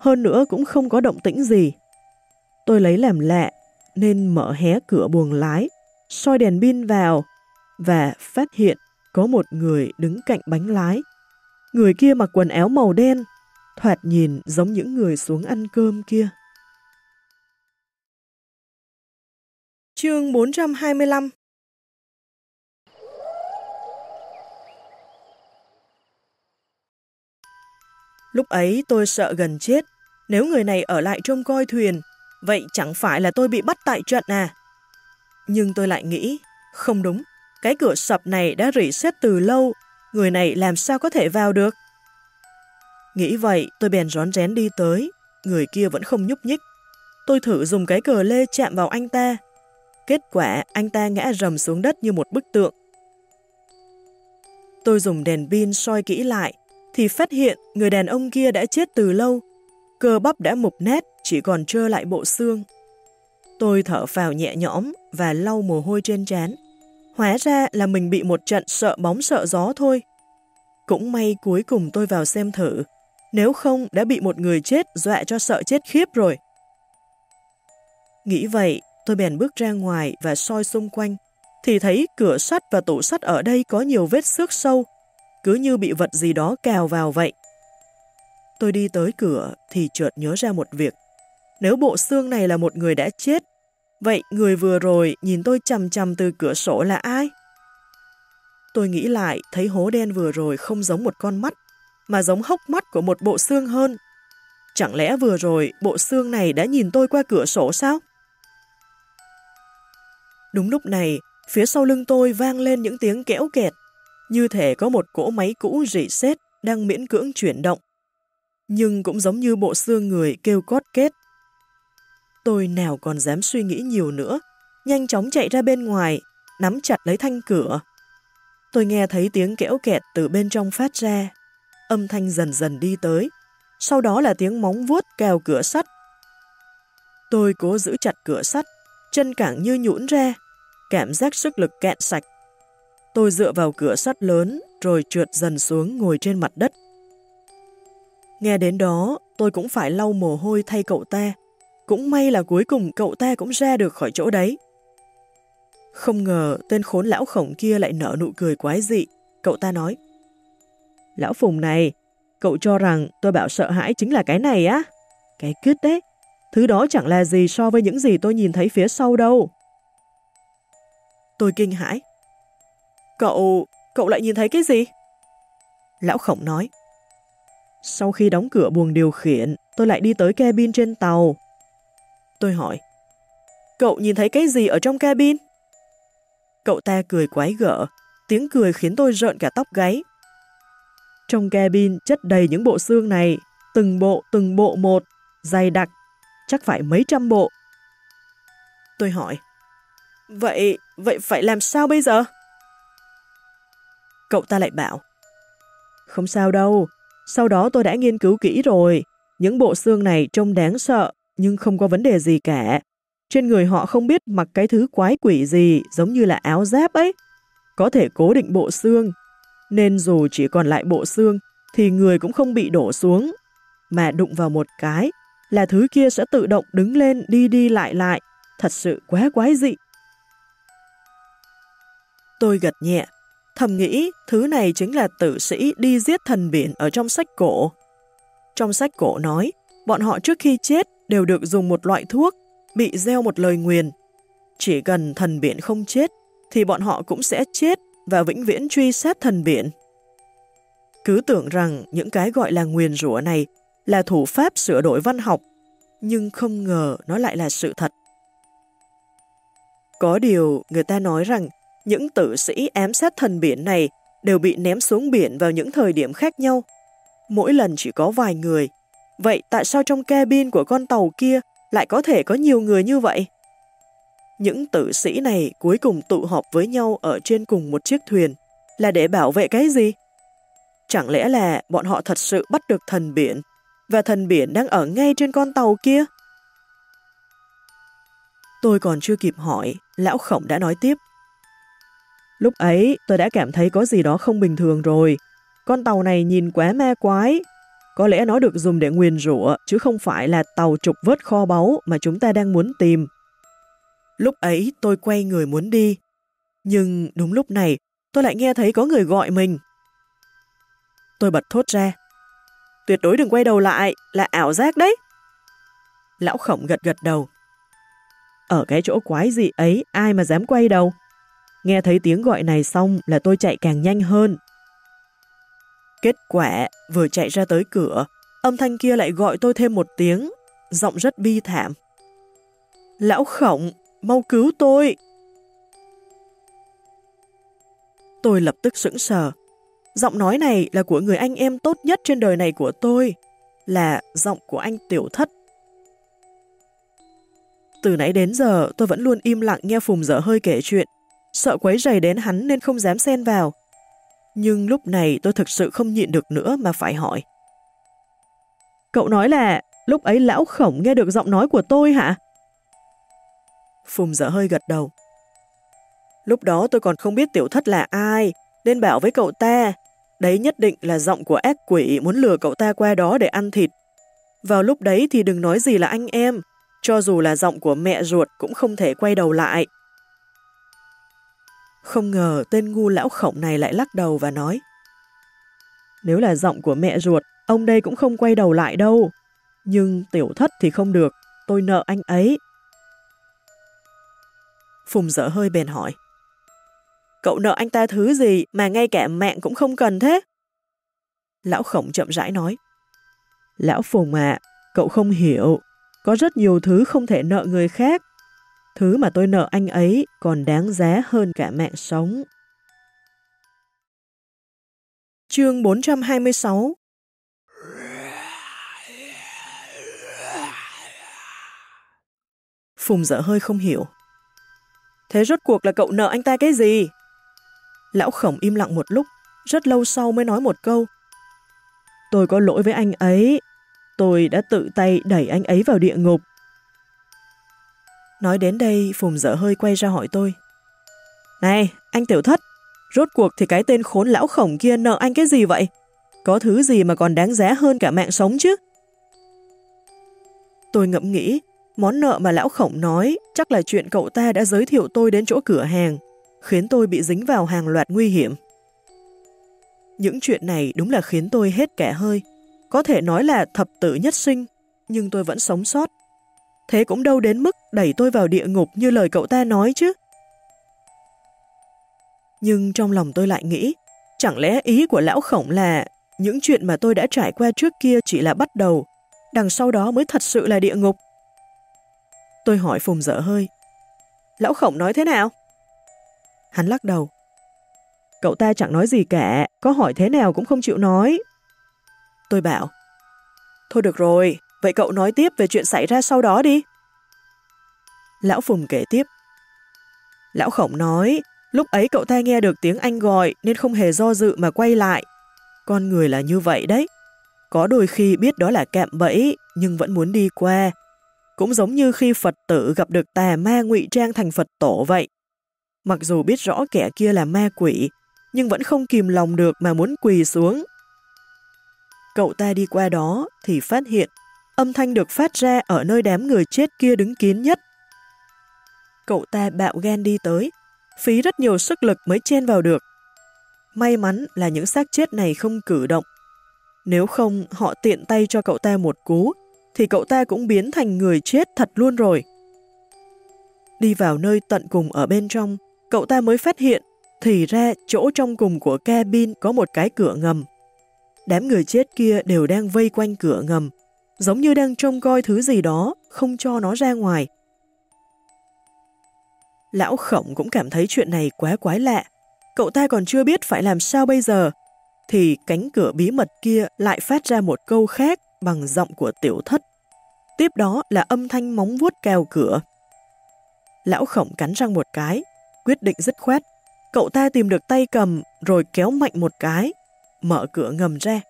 Speaker 1: Hơn nữa cũng không có động tĩnh gì. Tôi lấy làm lạ nên mở hé cửa buồng lái, soi đèn pin vào và phát hiện có một người đứng cạnh bánh lái. Người kia mặc quần áo màu đen, thoạt nhìn giống những người xuống ăn cơm kia. Chương 425 Lúc ấy tôi sợ gần chết, nếu người này ở lại trông coi thuyền, vậy chẳng phải là tôi bị bắt tại trận à? Nhưng tôi lại nghĩ, không đúng, cái cửa sập này đã rỉ sét từ lâu, người này làm sao có thể vào được? Nghĩ vậy, tôi bèn rón rén đi tới, người kia vẫn không nhúc nhích. Tôi thử dùng cái cờ lê chạm vào anh ta. Kết quả, anh ta ngã rầm xuống đất như một bức tượng. Tôi dùng đèn pin soi kỹ lại, thì phát hiện người đàn ông kia đã chết từ lâu. Cơ bắp đã mục nét, chỉ còn trơ lại bộ xương. Tôi thở vào nhẹ nhõm và lau mồ hôi trên trán. Hóa ra là mình bị một trận sợ bóng sợ gió thôi. Cũng may cuối cùng tôi vào xem thử, nếu không đã bị một người chết dọa cho sợ chết khiếp rồi. Nghĩ vậy, tôi bèn bước ra ngoài và soi xung quanh, thì thấy cửa sắt và tủ sắt ở đây có nhiều vết xước sâu, cứ như bị vật gì đó cào vào vậy. Tôi đi tới cửa thì chợt nhớ ra một việc. Nếu bộ xương này là một người đã chết, vậy người vừa rồi nhìn tôi chầm chầm từ cửa sổ là ai? Tôi nghĩ lại thấy hố đen vừa rồi không giống một con mắt, mà giống hốc mắt của một bộ xương hơn. Chẳng lẽ vừa rồi bộ xương này đã nhìn tôi qua cửa sổ sao? Đúng lúc này, phía sau lưng tôi vang lên những tiếng kẽo kẹt, như thể có một cỗ máy cũ rỉ sét đang miễn cưỡng chuyển động. Nhưng cũng giống như bộ xương người kêu cót kết. Tôi nào còn dám suy nghĩ nhiều nữa, nhanh chóng chạy ra bên ngoài, nắm chặt lấy thanh cửa. Tôi nghe thấy tiếng kẽo kẹt từ bên trong phát ra, âm thanh dần dần đi tới, sau đó là tiếng móng vuốt cào cửa sắt. Tôi cố giữ chặt cửa sắt, chân cẳng như nhũn ra, cảm giác sức lực cạn sạch. Tôi dựa vào cửa sắt lớn rồi trượt dần xuống ngồi trên mặt đất. Nghe đến đó, tôi cũng phải lau mồ hôi thay cậu ta. Cũng may là cuối cùng cậu ta cũng ra được khỏi chỗ đấy. Không ngờ tên khốn lão khổng kia lại nở nụ cười quái dị. Cậu ta nói, Lão Phùng này, cậu cho rằng tôi bảo sợ hãi chính là cái này á? Cái cứt đấy, thứ đó chẳng là gì so với những gì tôi nhìn thấy phía sau đâu. Tôi kinh hãi. Cậu, cậu lại nhìn thấy cái gì? Lão khổng nói. Sau khi đóng cửa buồng điều khiển, tôi lại đi tới cabin trên tàu. Tôi hỏi, cậu nhìn thấy cái gì ở trong cabin? Cậu ta cười quái gở, tiếng cười khiến tôi rợn cả tóc gáy. Trong cabin chất đầy những bộ xương này, từng bộ từng bộ một, dày đặc, chắc phải mấy trăm bộ. Tôi hỏi, vậy, vậy phải làm sao bây giờ? Cậu ta lại bảo, không sao đâu, sau đó tôi đã nghiên cứu kỹ rồi, những bộ xương này trông đáng sợ, nhưng không có vấn đề gì cả. Trên người họ không biết mặc cái thứ quái quỷ gì giống như là áo giáp ấy. Có thể cố định bộ xương, nên dù chỉ còn lại bộ xương thì người cũng không bị đổ xuống, mà đụng vào một cái là thứ kia sẽ tự động đứng lên đi đi lại lại, thật sự quá quái dị. Tôi gật nhẹ, thầm nghĩ thứ này chính là tử sĩ đi giết thần biển ở trong sách cổ. Trong sách cổ nói, bọn họ trước khi chết đều được dùng một loại thuốc, bị gieo một lời nguyền. Chỉ cần thần biển không chết, thì bọn họ cũng sẽ chết và vĩnh viễn truy sát thần biển. Cứ tưởng rằng những cái gọi là nguyền rủa này là thủ pháp sửa đổi văn học, nhưng không ngờ nó lại là sự thật. Có điều người ta nói rằng những tử sĩ ám sát thần biển này đều bị ném xuống biển vào những thời điểm khác nhau. Mỗi lần chỉ có vài người. Vậy tại sao trong cabin của con tàu kia lại có thể có nhiều người như vậy? Những tử sĩ này cuối cùng tụ họp với nhau ở trên cùng một chiếc thuyền, là để bảo vệ cái gì? Chẳng lẽ là bọn họ thật sự bắt được thần biển và thần biển đang ở ngay trên con tàu kia? Tôi còn chưa kịp hỏi, lão khổng đã nói tiếp. Lúc ấy tôi đã cảm thấy có gì đó không bình thường rồi. Con tàu này nhìn quá ma quái. Có lẽ nó được dùng để nguyền rủa chứ không phải là tàu trục vớt kho báu mà chúng ta đang muốn tìm. Lúc ấy tôi quay người muốn đi. Nhưng đúng lúc này tôi lại nghe thấy có người gọi mình. Tôi bật thốt ra. Tuyệt đối đừng quay đầu lại, là ảo giác đấy. Lão khổng gật gật đầu. Ở cái chỗ quái gì ấy ai mà dám quay đầu. Nghe thấy tiếng gọi này xong là tôi chạy càng nhanh hơn. Kết quả, vừa chạy ra tới cửa, âm thanh kia lại gọi tôi thêm một tiếng, giọng rất bi thảm. Lão khổng, mau cứu tôi! Tôi lập tức sững sờ. Giọng nói này là của người anh em tốt nhất trên đời này của tôi, là giọng của anh Tiểu Thất. Từ nãy đến giờ tôi vẫn luôn im lặng nghe Phùng dở hơi kể chuyện, sợ quấy rầy đến hắn nên không dám xen vào. Nhưng lúc này tôi thực sự không nhịn được nữa mà phải hỏi. Cậu nói là lúc ấy lão khổng nghe được giọng nói của tôi hả? Phùng dở hơi gật đầu. Lúc đó tôi còn không biết tiểu thất là ai, nên bảo với cậu ta, đấy nhất định là giọng của ác quỷ muốn lừa cậu ta qua đó để ăn thịt. Vào lúc đấy thì đừng nói gì là anh em, cho dù là giọng của mẹ ruột cũng không thể quay đầu lại. Không ngờ tên ngu lão khổng này lại lắc đầu và nói Nếu là giọng của mẹ ruột, ông đây cũng không quay đầu lại đâu. Nhưng tiểu thất thì không được, tôi nợ anh ấy. Phùng dở hơi bền hỏi Cậu nợ anh ta thứ gì mà ngay cả mạng cũng không cần thế? Lão khổng chậm rãi nói Lão Phùng à, cậu không hiểu. Có rất nhiều thứ không thể nợ người khác. Thứ mà tôi nợ anh ấy còn đáng giá hơn cả mạng sống. Chương 426 Phùng dở hơi không hiểu. Thế rốt cuộc là cậu nợ anh ta cái gì? Lão khổng im lặng một lúc, rất lâu sau mới nói một câu. Tôi có lỗi với anh ấy, tôi đã tự tay đẩy anh ấy vào địa ngục. Nói đến đây, Phùng dở hơi quay ra hỏi tôi. Này, anh tiểu thất, rốt cuộc thì cái tên khốn lão khổng kia nợ anh cái gì vậy? Có thứ gì mà còn đáng giá hơn cả mạng sống chứ? Tôi ngẫm nghĩ, món nợ mà lão khổng nói chắc là chuyện cậu ta đã giới thiệu tôi đến chỗ cửa hàng, khiến tôi bị dính vào hàng loạt nguy hiểm. Những chuyện này đúng là khiến tôi hết cả hơi. Có thể nói là thập tử nhất sinh, nhưng tôi vẫn sống sót. Thế cũng đâu đến mức đẩy tôi vào địa ngục như lời cậu ta nói chứ. Nhưng trong lòng tôi lại nghĩ, chẳng lẽ ý của lão khổng là những chuyện mà tôi đã trải qua trước kia chỉ là bắt đầu, đằng sau đó mới thật sự là địa ngục. Tôi hỏi Phùng dở hơi. Lão khổng nói thế nào? Hắn lắc đầu. Cậu ta chẳng nói gì cả, có hỏi thế nào cũng không chịu nói. Tôi bảo, thôi được rồi, vậy cậu nói tiếp về chuyện xảy ra sau đó đi. Lão Phùng kể tiếp. Lão Khổng nói, lúc ấy cậu ta nghe được tiếng anh gọi nên không hề do dự mà quay lại. Con người là như vậy đấy. Có đôi khi biết đó là cạm bẫy nhưng vẫn muốn đi qua. Cũng giống như khi Phật tử gặp được tà ma ngụy trang thành Phật tổ vậy. Mặc dù biết rõ kẻ kia là ma quỷ, nhưng vẫn không kìm lòng được mà muốn quỳ xuống. Cậu ta đi qua đó thì phát hiện âm thanh được phát ra ở nơi đám người chết kia đứng kín nhất. Cậu ta bạo gan đi tới, phí rất nhiều sức lực mới chen vào được. May mắn là những xác chết này không cử động. Nếu không họ tiện tay cho cậu ta một cú, thì cậu ta cũng biến thành người chết thật luôn rồi. Đi vào nơi tận cùng ở bên trong, cậu ta mới phát hiện thì ra chỗ trong cùng của cabin có một cái cửa ngầm. Đám người chết kia đều đang vây quanh cửa ngầm, giống như đang trông coi thứ gì đó, không cho nó ra ngoài. Lão khổng cũng cảm thấy chuyện này quá quái lạ. Cậu ta còn chưa biết phải làm sao bây giờ, thì cánh cửa bí mật kia lại phát ra một câu khác bằng giọng của tiểu thất. Tiếp đó là âm thanh móng vuốt kèo cửa. Lão khổng cắn răng một cái, quyết định dứt khoát. cậu ta tìm được tay cầm rồi kéo mạnh một cái, mở cửa ngầm ra.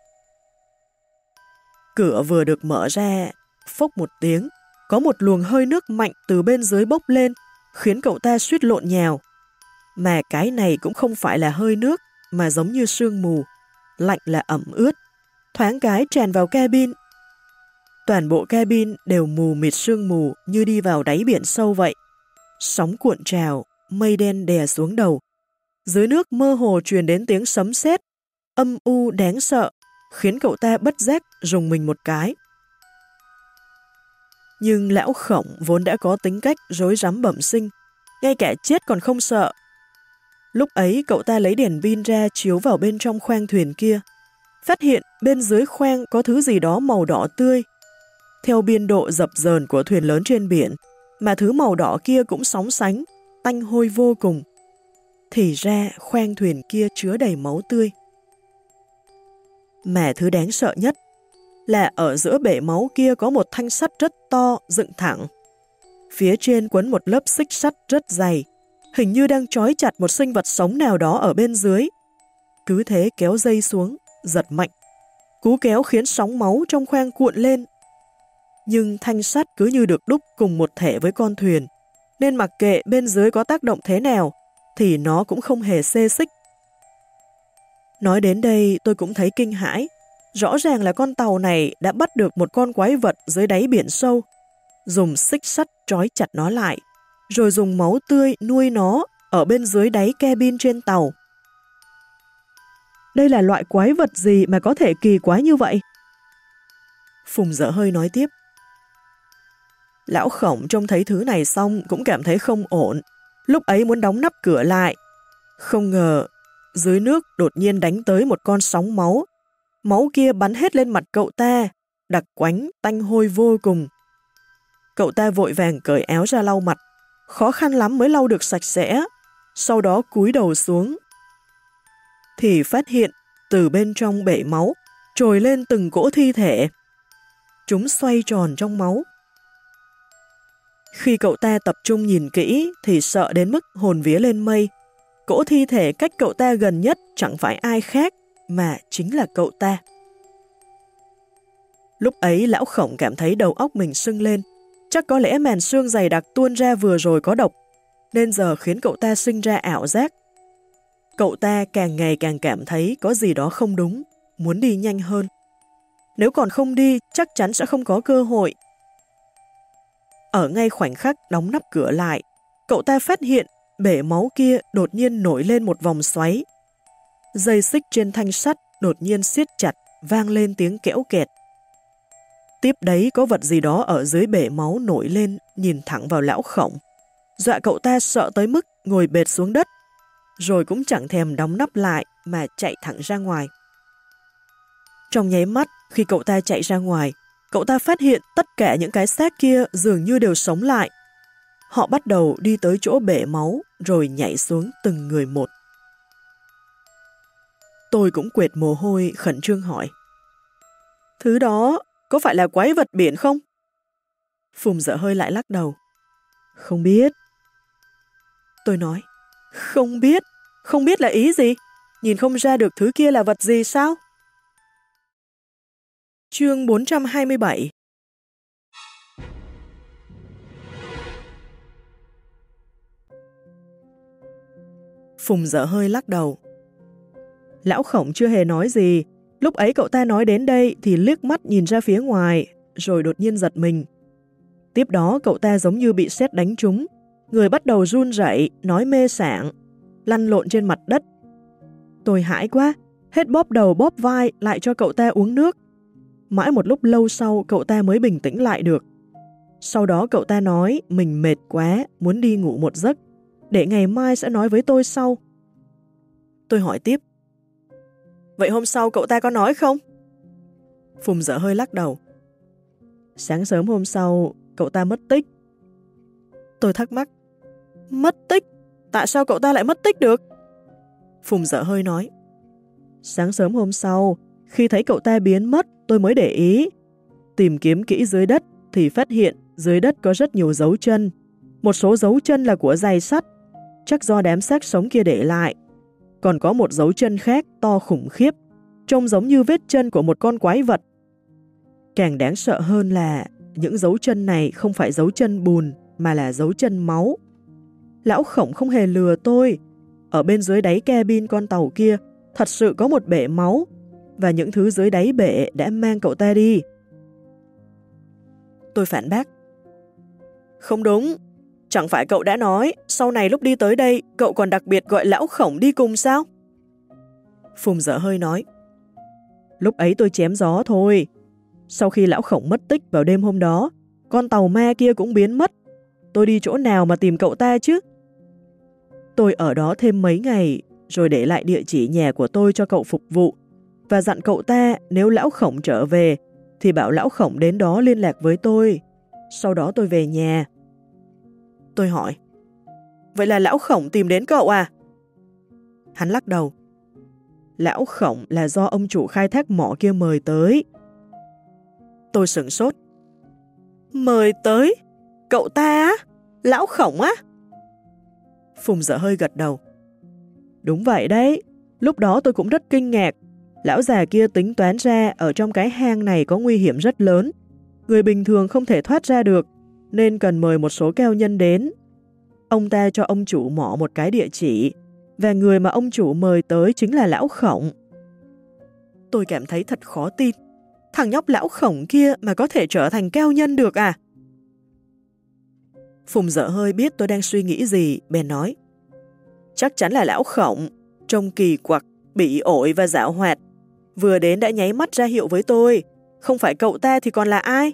Speaker 1: Cửa vừa được mở ra, phốc một tiếng, có một luồng hơi nước mạnh từ bên dưới bốc lên, khiến cậu ta suýt lộn nhào. Mà cái này cũng không phải là hơi nước, mà giống như sương mù, lạnh là ẩm ướt, thoáng cái tràn vào cabin. Toàn bộ cabin đều mù mịt sương mù như đi vào đáy biển sâu vậy. Sóng cuộn trào, mây đen đè xuống đầu. Dưới nước mơ hồ truyền đến tiếng sấm sét, âm u đáng sợ, khiến cậu ta bất giác rùng mình một cái. Nhưng lão khổng vốn đã có tính cách rối rắm bẩm sinh, ngay cả chết còn không sợ. Lúc ấy cậu ta lấy đèn pin ra chiếu vào bên trong khoang thuyền kia, phát hiện bên dưới khoang có thứ gì đó màu đỏ tươi. Theo biên độ dập dờn của thuyền lớn trên biển, mà thứ màu đỏ kia cũng sóng sánh, tanh hôi vô cùng. Thì ra khoang thuyền kia chứa đầy máu tươi. Mà thứ đáng sợ nhất là ở giữa bể máu kia có một thanh sắt rất to, dựng thẳng. Phía trên quấn một lớp xích sắt rất dày, hình như đang trói chặt một sinh vật sống nào đó ở bên dưới. Cứ thế kéo dây xuống, giật mạnh. Cú kéo khiến sóng máu trong khoang cuộn lên. Nhưng thanh sắt cứ như được đúc cùng một thể với con thuyền, nên mặc kệ bên dưới có tác động thế nào, thì nó cũng không hề xê xích. Nói đến đây tôi cũng thấy kinh hãi, Rõ ràng là con tàu này đã bắt được một con quái vật dưới đáy biển sâu, dùng xích sắt trói chặt nó lại, rồi dùng máu tươi nuôi nó ở bên dưới đáy cabin trên tàu. Đây là loại quái vật gì mà có thể kỳ quái như vậy? Phùng dở hơi nói tiếp. Lão khổng trông thấy thứ này xong cũng cảm thấy không ổn, lúc ấy muốn đóng nắp cửa lại. Không ngờ, dưới nước đột nhiên đánh tới một con sóng máu Máu kia bắn hết lên mặt cậu ta, đặc quánh, tanh hôi vô cùng. Cậu ta vội vàng cởi áo ra lau mặt, khó khăn lắm mới lau được sạch sẽ, sau đó cúi đầu xuống. Thì phát hiện từ bên trong bể máu trồi lên từng cỗ thi thể. Chúng xoay tròn trong máu. Khi cậu ta tập trung nhìn kỹ thì sợ đến mức hồn vía lên mây. Cỗ thi thể cách cậu ta gần nhất chẳng phải ai khác mà chính là cậu ta. Lúc ấy lão khổng cảm thấy đầu óc mình sưng lên, chắc có lẽ màn xương dày đặc tuôn ra vừa rồi có độc, nên giờ khiến cậu ta sinh ra ảo giác. Cậu ta càng ngày càng cảm thấy có gì đó không đúng, muốn đi nhanh hơn. Nếu còn không đi, chắc chắn sẽ không có cơ hội. Ở ngay khoảnh khắc đóng nắp cửa lại, cậu ta phát hiện bể máu kia đột nhiên nổi lên một vòng xoáy, Dây xích trên thanh sắt đột nhiên siết chặt, vang lên tiếng kẽo kẹt. Tiếp đấy có vật gì đó ở dưới bể máu nổi lên, nhìn thẳng vào lão khổng. Dọa cậu ta sợ tới mức ngồi bệt xuống đất, rồi cũng chẳng thèm đóng nắp lại mà chạy thẳng ra ngoài. Trong nháy mắt, khi cậu ta chạy ra ngoài, cậu ta phát hiện tất cả những cái xác kia dường như đều sống lại. Họ bắt đầu đi tới chỗ bể máu rồi nhảy xuống từng người một. Tôi cũng quệt mồ hôi khẩn trương hỏi. Thứ đó có phải là quái vật biển không? Phùng dở hơi lại lắc đầu. Không biết. Tôi nói, không biết, không biết là ý gì? Nhìn không ra được thứ kia là vật gì sao? Chương 427 Phùng dở hơi lắc đầu, Lão khổng chưa hề nói gì. Lúc ấy cậu ta nói đến đây thì liếc mắt nhìn ra phía ngoài, rồi đột nhiên giật mình. Tiếp đó cậu ta giống như bị sét đánh trúng. Người bắt đầu run rẩy, nói mê sảng, lăn lộn trên mặt đất. Tôi hãi quá, hết bóp đầu bóp vai lại cho cậu ta uống nước. Mãi một lúc lâu sau cậu ta mới bình tĩnh lại được. Sau đó cậu ta nói mình mệt quá, muốn đi ngủ một giấc, để ngày mai sẽ nói với tôi sau. Tôi hỏi tiếp, Vậy hôm sau cậu ta có nói không? Phùng dở hơi lắc đầu. Sáng sớm hôm sau, cậu ta mất tích. Tôi thắc mắc. Mất tích? Tại sao cậu ta lại mất tích được? Phùng dở hơi nói. Sáng sớm hôm sau, khi thấy cậu ta biến mất, tôi mới để ý. Tìm kiếm kỹ dưới đất thì phát hiện dưới đất có rất nhiều dấu chân. Một số dấu chân là của giày sắt chắc do đám xác sống kia để lại. Còn có một dấu chân khác to khủng khiếp, trông giống như vết chân của một con quái vật. Càng đáng sợ hơn là những dấu chân này không phải dấu chân bùn mà là dấu chân máu. Lão khổng không hề lừa tôi. Ở bên dưới đáy cabin con tàu kia thật sự có một bể máu và những thứ dưới đáy bể đã mang cậu ta đi. Tôi phản bác. Không đúng, chẳng phải cậu đã nói sau này lúc đi tới đây cậu còn đặc biệt gọi lão khổng đi cùng sao? Phùng dở hơi nói. Lúc ấy tôi chém gió thôi. Sau khi lão khổng mất tích vào đêm hôm đó, con tàu ma kia cũng biến mất. Tôi đi chỗ nào mà tìm cậu ta chứ? Tôi ở đó thêm mấy ngày, rồi để lại địa chỉ nhà của tôi cho cậu phục vụ, và dặn cậu ta nếu lão khổng trở về, thì bảo lão khổng đến đó liên lạc với tôi. Sau đó tôi về nhà. Tôi hỏi, vậy là lão khổng tìm đến cậu à? Hắn lắc đầu. Lão khổng là do ông chủ khai thác mỏ kia mời tới. Tôi sửng sốt. Mời tới? Cậu ta á? Lão khổng á? Phùng dở hơi gật đầu. Đúng vậy đấy, lúc đó tôi cũng rất kinh ngạc. Lão già kia tính toán ra ở trong cái hang này có nguy hiểm rất lớn. Người bình thường không thể thoát ra được, nên cần mời một số keo nhân đến. Ông ta cho ông chủ mỏ một cái địa chỉ, và người mà ông chủ mời tới chính là lão khổng. Tôi cảm thấy thật khó tin. Thằng nhóc lão khổng kia mà có thể trở thành keo nhân được à? Phùng dở hơi biết tôi đang suy nghĩ gì, bèn nói. Chắc chắn là lão khổng, trông kỳ quặc, bị ổi và dạo hoạt. Vừa đến đã nháy mắt ra hiệu với tôi, không phải cậu ta thì còn là ai?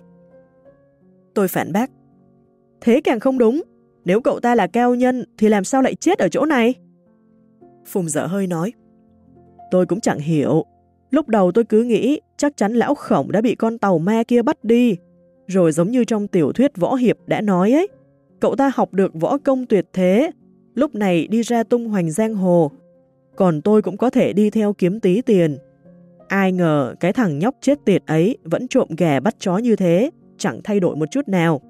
Speaker 1: Tôi phản bác. Thế càng không đúng, nếu cậu ta là cao nhân thì làm sao lại chết ở chỗ này? Phùng dở hơi nói. Tôi cũng chẳng hiểu. Lúc đầu tôi cứ nghĩ chắc chắn lão khổng đã bị con tàu ma kia bắt đi. Rồi giống như trong tiểu thuyết võ hiệp đã nói ấy, cậu ta học được võ công tuyệt thế, lúc này đi ra tung hoành giang hồ. Còn tôi cũng có thể đi theo kiếm tí tiền. Ai ngờ cái thằng nhóc chết tiệt ấy vẫn trộm gà bắt chó như thế, chẳng thay đổi một chút nào.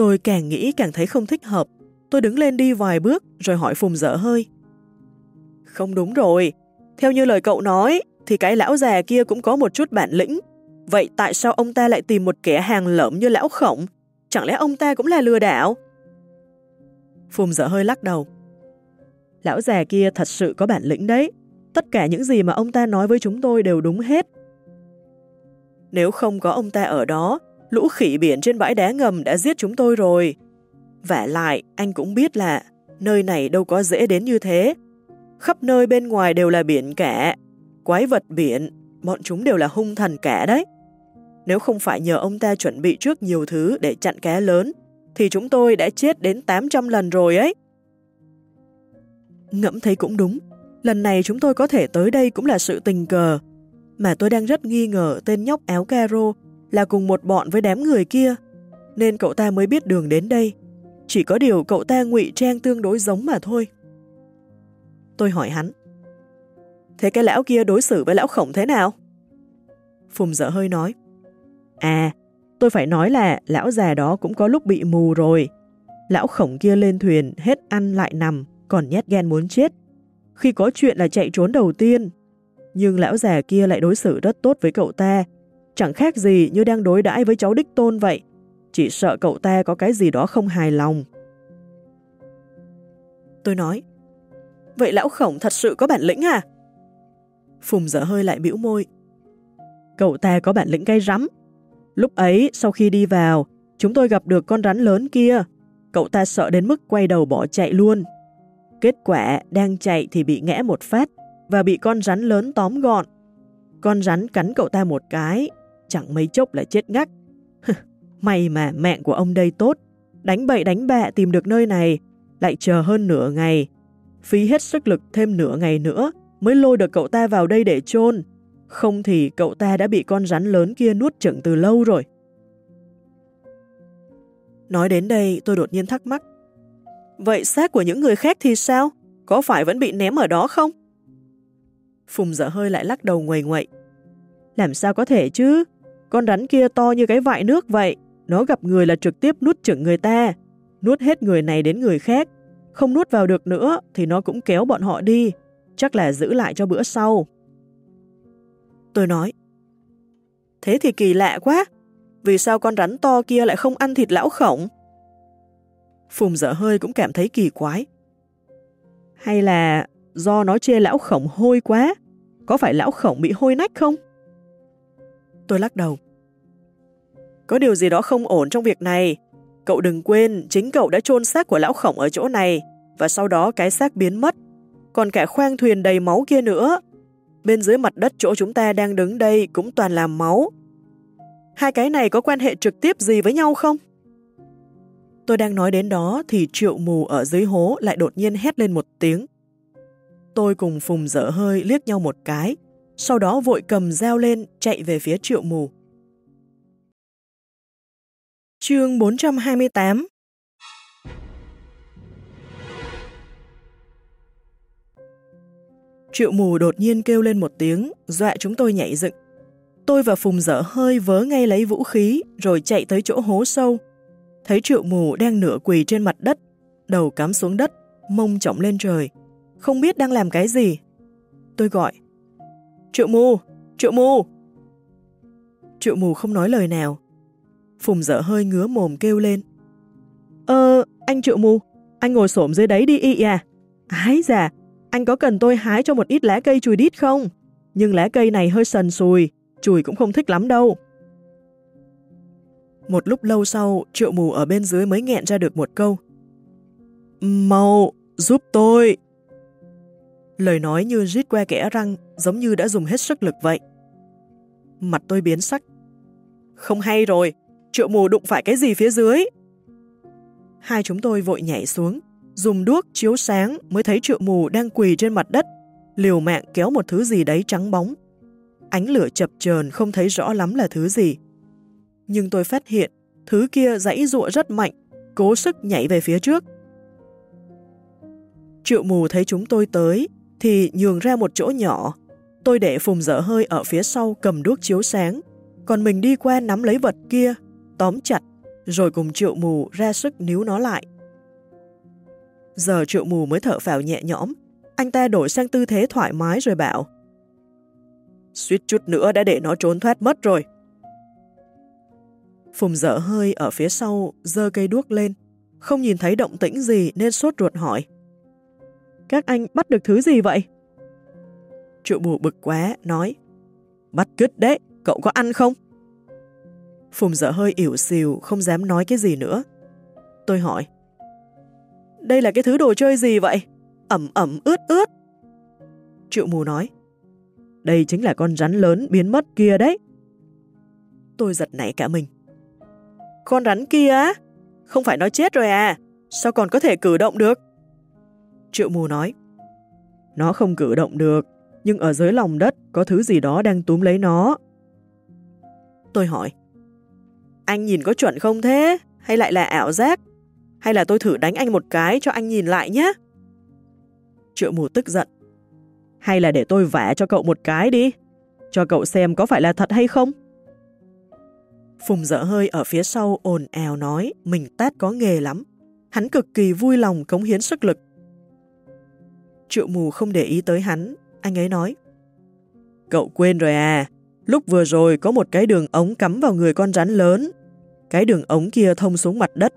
Speaker 1: Tôi càng nghĩ càng thấy không thích hợp. Tôi đứng lên đi vài bước rồi hỏi Phùng dở hơi. Không đúng rồi, theo như lời cậu nói thì cái lão già kia cũng có một chút bản lĩnh. Vậy tại sao ông ta lại tìm một kẻ hàng lợm như lão khổng Chẳng lẽ ông ta cũng là lừa đảo? Phùng dở hơi lắc đầu. Lão già kia thật sự có bản lĩnh đấy. Tất cả những gì mà ông ta nói với chúng tôi đều đúng hết. Nếu không có ông ta ở đó, lũ khỉ biển trên bãi đá ngầm đã giết chúng tôi rồi. Vả lại, anh cũng biết là nơi này đâu có dễ đến như thế. Khắp nơi bên ngoài đều là biển cả. Quái vật biển, bọn chúng đều là hung thần cả đấy. Nếu không phải nhờ ông ta chuẩn bị trước nhiều thứ để chặn cá lớn, thì chúng tôi đã chết đến 800 lần rồi ấy. Ngẫm thấy cũng đúng, lần này chúng tôi có thể tới đây cũng là sự tình cờ, mà tôi đang rất nghi ngờ tên nhóc áo caro là cùng một bọn với đám người kia, nên cậu ta mới biết đường đến đây. Chỉ có điều cậu ta ngụy trang tương đối giống mà thôi. Tôi hỏi hắn, thế cái lão kia đối xử với lão khổng thế nào? Phùng dở hơi nói, À, tôi phải nói là lão già đó cũng có lúc bị mù rồi. Lão khổng kia lên thuyền, hết ăn lại nằm, còn nhét ghen muốn chết. Khi có chuyện là chạy trốn đầu tiên. Nhưng lão già kia lại đối xử rất tốt với cậu ta. Chẳng khác gì như đang đối đãi với cháu đích tôn vậy. Chỉ sợ cậu ta có cái gì đó không hài lòng. Tôi nói, vậy lão khổng thật sự có bản lĩnh à? Phùng dở hơi lại bĩu môi. Cậu ta có bản lĩnh cay rắm, Lúc ấy, sau khi đi vào, chúng tôi gặp được con rắn lớn kia. Cậu ta sợ đến mức quay đầu bỏ chạy luôn. Kết quả, đang chạy thì bị ngã một phát và bị con rắn lớn tóm gọn. Con rắn cắn cậu ta một cái, chẳng mấy chốc là chết ngắc. May mà mẹ của ông đây tốt, đánh bậy đánh bạ tìm được nơi này, lại chờ hơn nửa ngày. Phí hết sức lực thêm nửa ngày nữa mới lôi được cậu ta vào đây để chôn không thì cậu ta đã bị con rắn lớn kia nuốt chửng từ lâu rồi. Nói đến đây tôi đột nhiên thắc mắc. Vậy xác của những người khác thì sao? Có phải vẫn bị ném ở đó không? Phùng dở hơi lại lắc đầu ngoài ngoậy. Làm sao có thể chứ? Con rắn kia to như cái vại nước vậy. Nó gặp người là trực tiếp nuốt chửng người ta. Nuốt hết người này đến người khác. không nuốt vào được nữa thì nó cũng kéo bọn họ đi, chắc là giữ lại cho bữa sau. Tôi nói, thế thì kỳ lạ quá, vì sao con rắn to kia lại không ăn thịt lão khổng? Phùng dở hơi cũng cảm thấy kỳ quái. Hay là do nó chê lão khổng hôi quá, có phải lão khổng bị hôi nách không? Tôi lắc đầu. Có điều gì đó không ổn trong việc này. Cậu đừng quên, chính cậu đã chôn xác của lão khổng ở chỗ này, và sau đó cái xác biến mất. Còn cả khoang thuyền đầy máu kia nữa. Bên dưới mặt đất chỗ chúng ta đang đứng đây cũng toàn là máu. Hai cái này có quan hệ trực tiếp gì với nhau không? Tôi đang nói đến đó thì triệu mù ở dưới hố lại đột nhiên hét lên một tiếng. Tôi cùng Phùng dở hơi liếc nhau một cái, sau đó vội cầm dao lên chạy về phía triệu mù. Chương 428 Triệu mù đột nhiên kêu lên một tiếng, dọa chúng tôi nhảy dựng. Tôi và Phùng dở hơi vớ ngay lấy vũ khí, rồi chạy tới chỗ hố sâu. Thấy triệu mù đang nửa quỳ trên mặt đất, đầu cắm xuống đất, mông trọng lên trời. Không biết đang làm cái gì. Tôi gọi. Triệu mù! Triệu mù! Triệu mù không nói lời nào, Phùng dở hơi ngứa mồm kêu lên. Ờ, anh triệu mù, anh ngồi xổm dưới đấy đi y à? Ái già, anh có cần tôi hái cho một ít lá cây chùi đít không? Nhưng lá cây này hơi sần sùi, chùi cũng không thích lắm đâu. Một lúc lâu sau, triệu mù ở bên dưới mới nghẹn ra được một câu. Mau, giúp tôi. Lời nói như rít qua kẽ răng, giống như đã dùng hết sức lực vậy. Mặt tôi biến sắc. Không hay rồi, triệu mù đụng phải cái gì phía dưới. Hai chúng tôi vội nhảy xuống, dùng đuốc chiếu sáng mới thấy triệu mù đang quỳ trên mặt đất, liều mạng kéo một thứ gì đấy trắng bóng. Ánh lửa chập chờn không thấy rõ lắm là thứ gì. Nhưng tôi phát hiện, thứ kia dãy dụa rất mạnh, cố sức nhảy về phía trước. Triệu mù thấy chúng tôi tới, thì nhường ra một chỗ nhỏ. Tôi để phùng dở hơi ở phía sau cầm đuốc chiếu sáng, còn mình đi qua nắm lấy vật kia tóm chặt, rồi cùng triệu mù ra sức níu nó lại. Giờ triệu mù mới thở phào nhẹ nhõm, anh ta đổi sang tư thế thoải mái rồi bảo Suýt chút nữa đã để nó trốn thoát mất rồi. Phùng dở hơi ở phía sau, dơ cây đuốc lên, không nhìn thấy động tĩnh gì nên sốt ruột hỏi. Các anh bắt được thứ gì vậy? Triệu mù bực quá, nói Bắt cứt đấy, cậu có ăn không? Phùng dở hơi ỉu xìu, không dám nói cái gì nữa. Tôi hỏi, đây là cái thứ đồ chơi gì vậy? Ẩm ẩm ướt ướt. Triệu mù nói, đây chính là con rắn lớn biến mất kia đấy. Tôi giật nảy cả mình. Con rắn kia á? Không phải nó chết rồi à? Sao còn có thể cử động được? Triệu mù nói, nó không cử động được, nhưng ở dưới lòng đất có thứ gì đó đang túm lấy nó. Tôi hỏi, anh nhìn có chuẩn không thế? Hay lại là ảo giác? Hay là tôi thử đánh anh một cái cho anh nhìn lại nhé? Triệu mù tức giận. Hay là để tôi vả cho cậu một cái đi? Cho cậu xem có phải là thật hay không? Phùng dở hơi ở phía sau ồn ào nói mình tát có nghề lắm. Hắn cực kỳ vui lòng cống hiến sức lực. Triệu mù không để ý tới hắn, anh ấy nói. Cậu quên rồi à, lúc vừa rồi có một cái đường ống cắm vào người con rắn lớn, cái đường ống kia thông xuống mặt đất.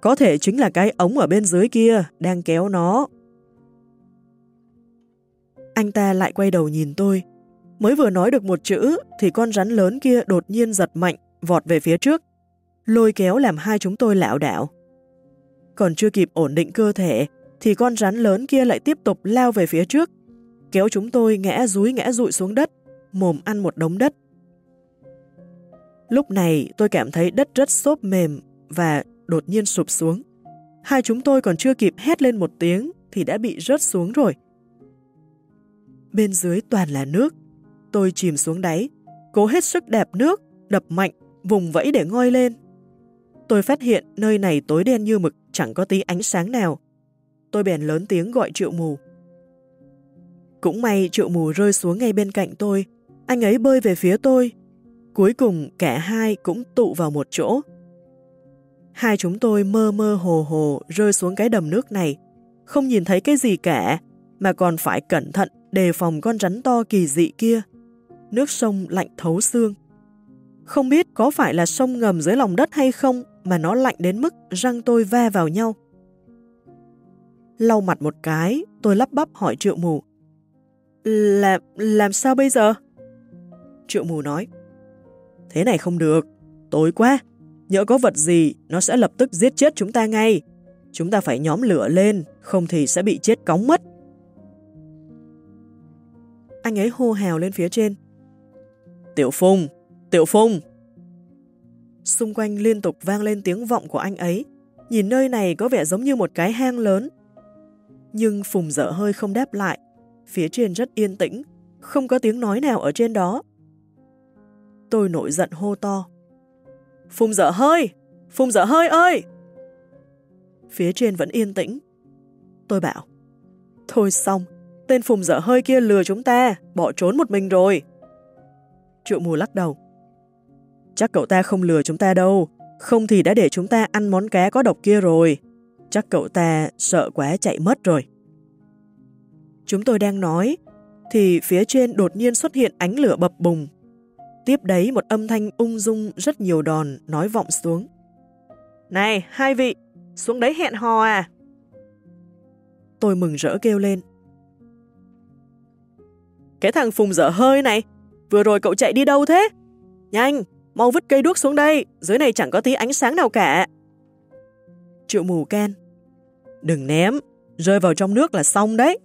Speaker 1: Có thể chính là cái ống ở bên dưới kia, đang kéo nó. Anh ta lại quay đầu nhìn tôi. Mới vừa nói được một chữ, thì con rắn lớn kia đột nhiên giật mạnh, vọt về phía trước. Lôi kéo làm hai chúng tôi lảo đảo. Còn chưa kịp ổn định cơ thể, thì con rắn lớn kia lại tiếp tục lao về phía trước, kéo chúng tôi ngã rúi ngã rụi xuống đất, mồm ăn một đống đất. Lúc này tôi cảm thấy đất rất xốp mềm và đột nhiên sụp xuống. Hai chúng tôi còn chưa kịp hét lên một tiếng thì đã bị rớt xuống rồi. Bên dưới toàn là nước. Tôi chìm xuống đáy, cố hết sức đẹp nước, đập mạnh, vùng vẫy để ngoi lên. Tôi phát hiện nơi này tối đen như mực, chẳng có tí ánh sáng nào. Tôi bèn lớn tiếng gọi triệu mù. Cũng may triệu mù rơi xuống ngay bên cạnh tôi, anh ấy bơi về phía tôi, Cuối cùng cả hai cũng tụ vào một chỗ. Hai chúng tôi mơ mơ hồ hồ rơi xuống cái đầm nước này, không nhìn thấy cái gì cả, mà còn phải cẩn thận đề phòng con rắn to kỳ dị kia. Nước sông lạnh thấu xương. Không biết có phải là sông ngầm dưới lòng đất hay không mà nó lạnh đến mức răng tôi va vào nhau. Lau mặt một cái, tôi lắp bắp hỏi triệu mù. Làm, làm sao bây giờ? Triệu mù nói. Thế này không được, tối quá, nhỡ có vật gì nó sẽ lập tức giết chết chúng ta ngay. Chúng ta phải nhóm lửa lên, không thì sẽ bị chết cóng mất. Anh ấy hô hào lên phía trên. Tiểu Phùng, Tiểu Phùng. Xung quanh liên tục vang lên tiếng vọng của anh ấy, nhìn nơi này có vẻ giống như một cái hang lớn. Nhưng Phùng dở hơi không đáp lại, phía trên rất yên tĩnh, không có tiếng nói nào ở trên đó. Tôi nổi giận hô to. Phùng dở hơi! Phùng dở hơi ơi! Phía trên vẫn yên tĩnh. Tôi bảo, thôi xong, tên Phùng dở hơi kia lừa chúng ta, bỏ trốn một mình rồi. Triệu mù lắc đầu. Chắc cậu ta không lừa chúng ta đâu, không thì đã để chúng ta ăn món cá có độc kia rồi. Chắc cậu ta sợ quá chạy mất rồi. Chúng tôi đang nói, thì phía trên đột nhiên xuất hiện ánh lửa bập bùng. Tiếp đấy một âm thanh ung dung rất nhiều đòn nói vọng xuống. Này, hai vị, xuống đấy hẹn hò à? Tôi mừng rỡ kêu lên. Cái thằng Phùng dở hơi này, vừa rồi cậu chạy đi đâu thế? Nhanh, mau vứt cây đuốc xuống đây, dưới này chẳng có tí ánh sáng nào cả. Triệu mù can. Đừng ném, rơi vào trong nước là xong đấy.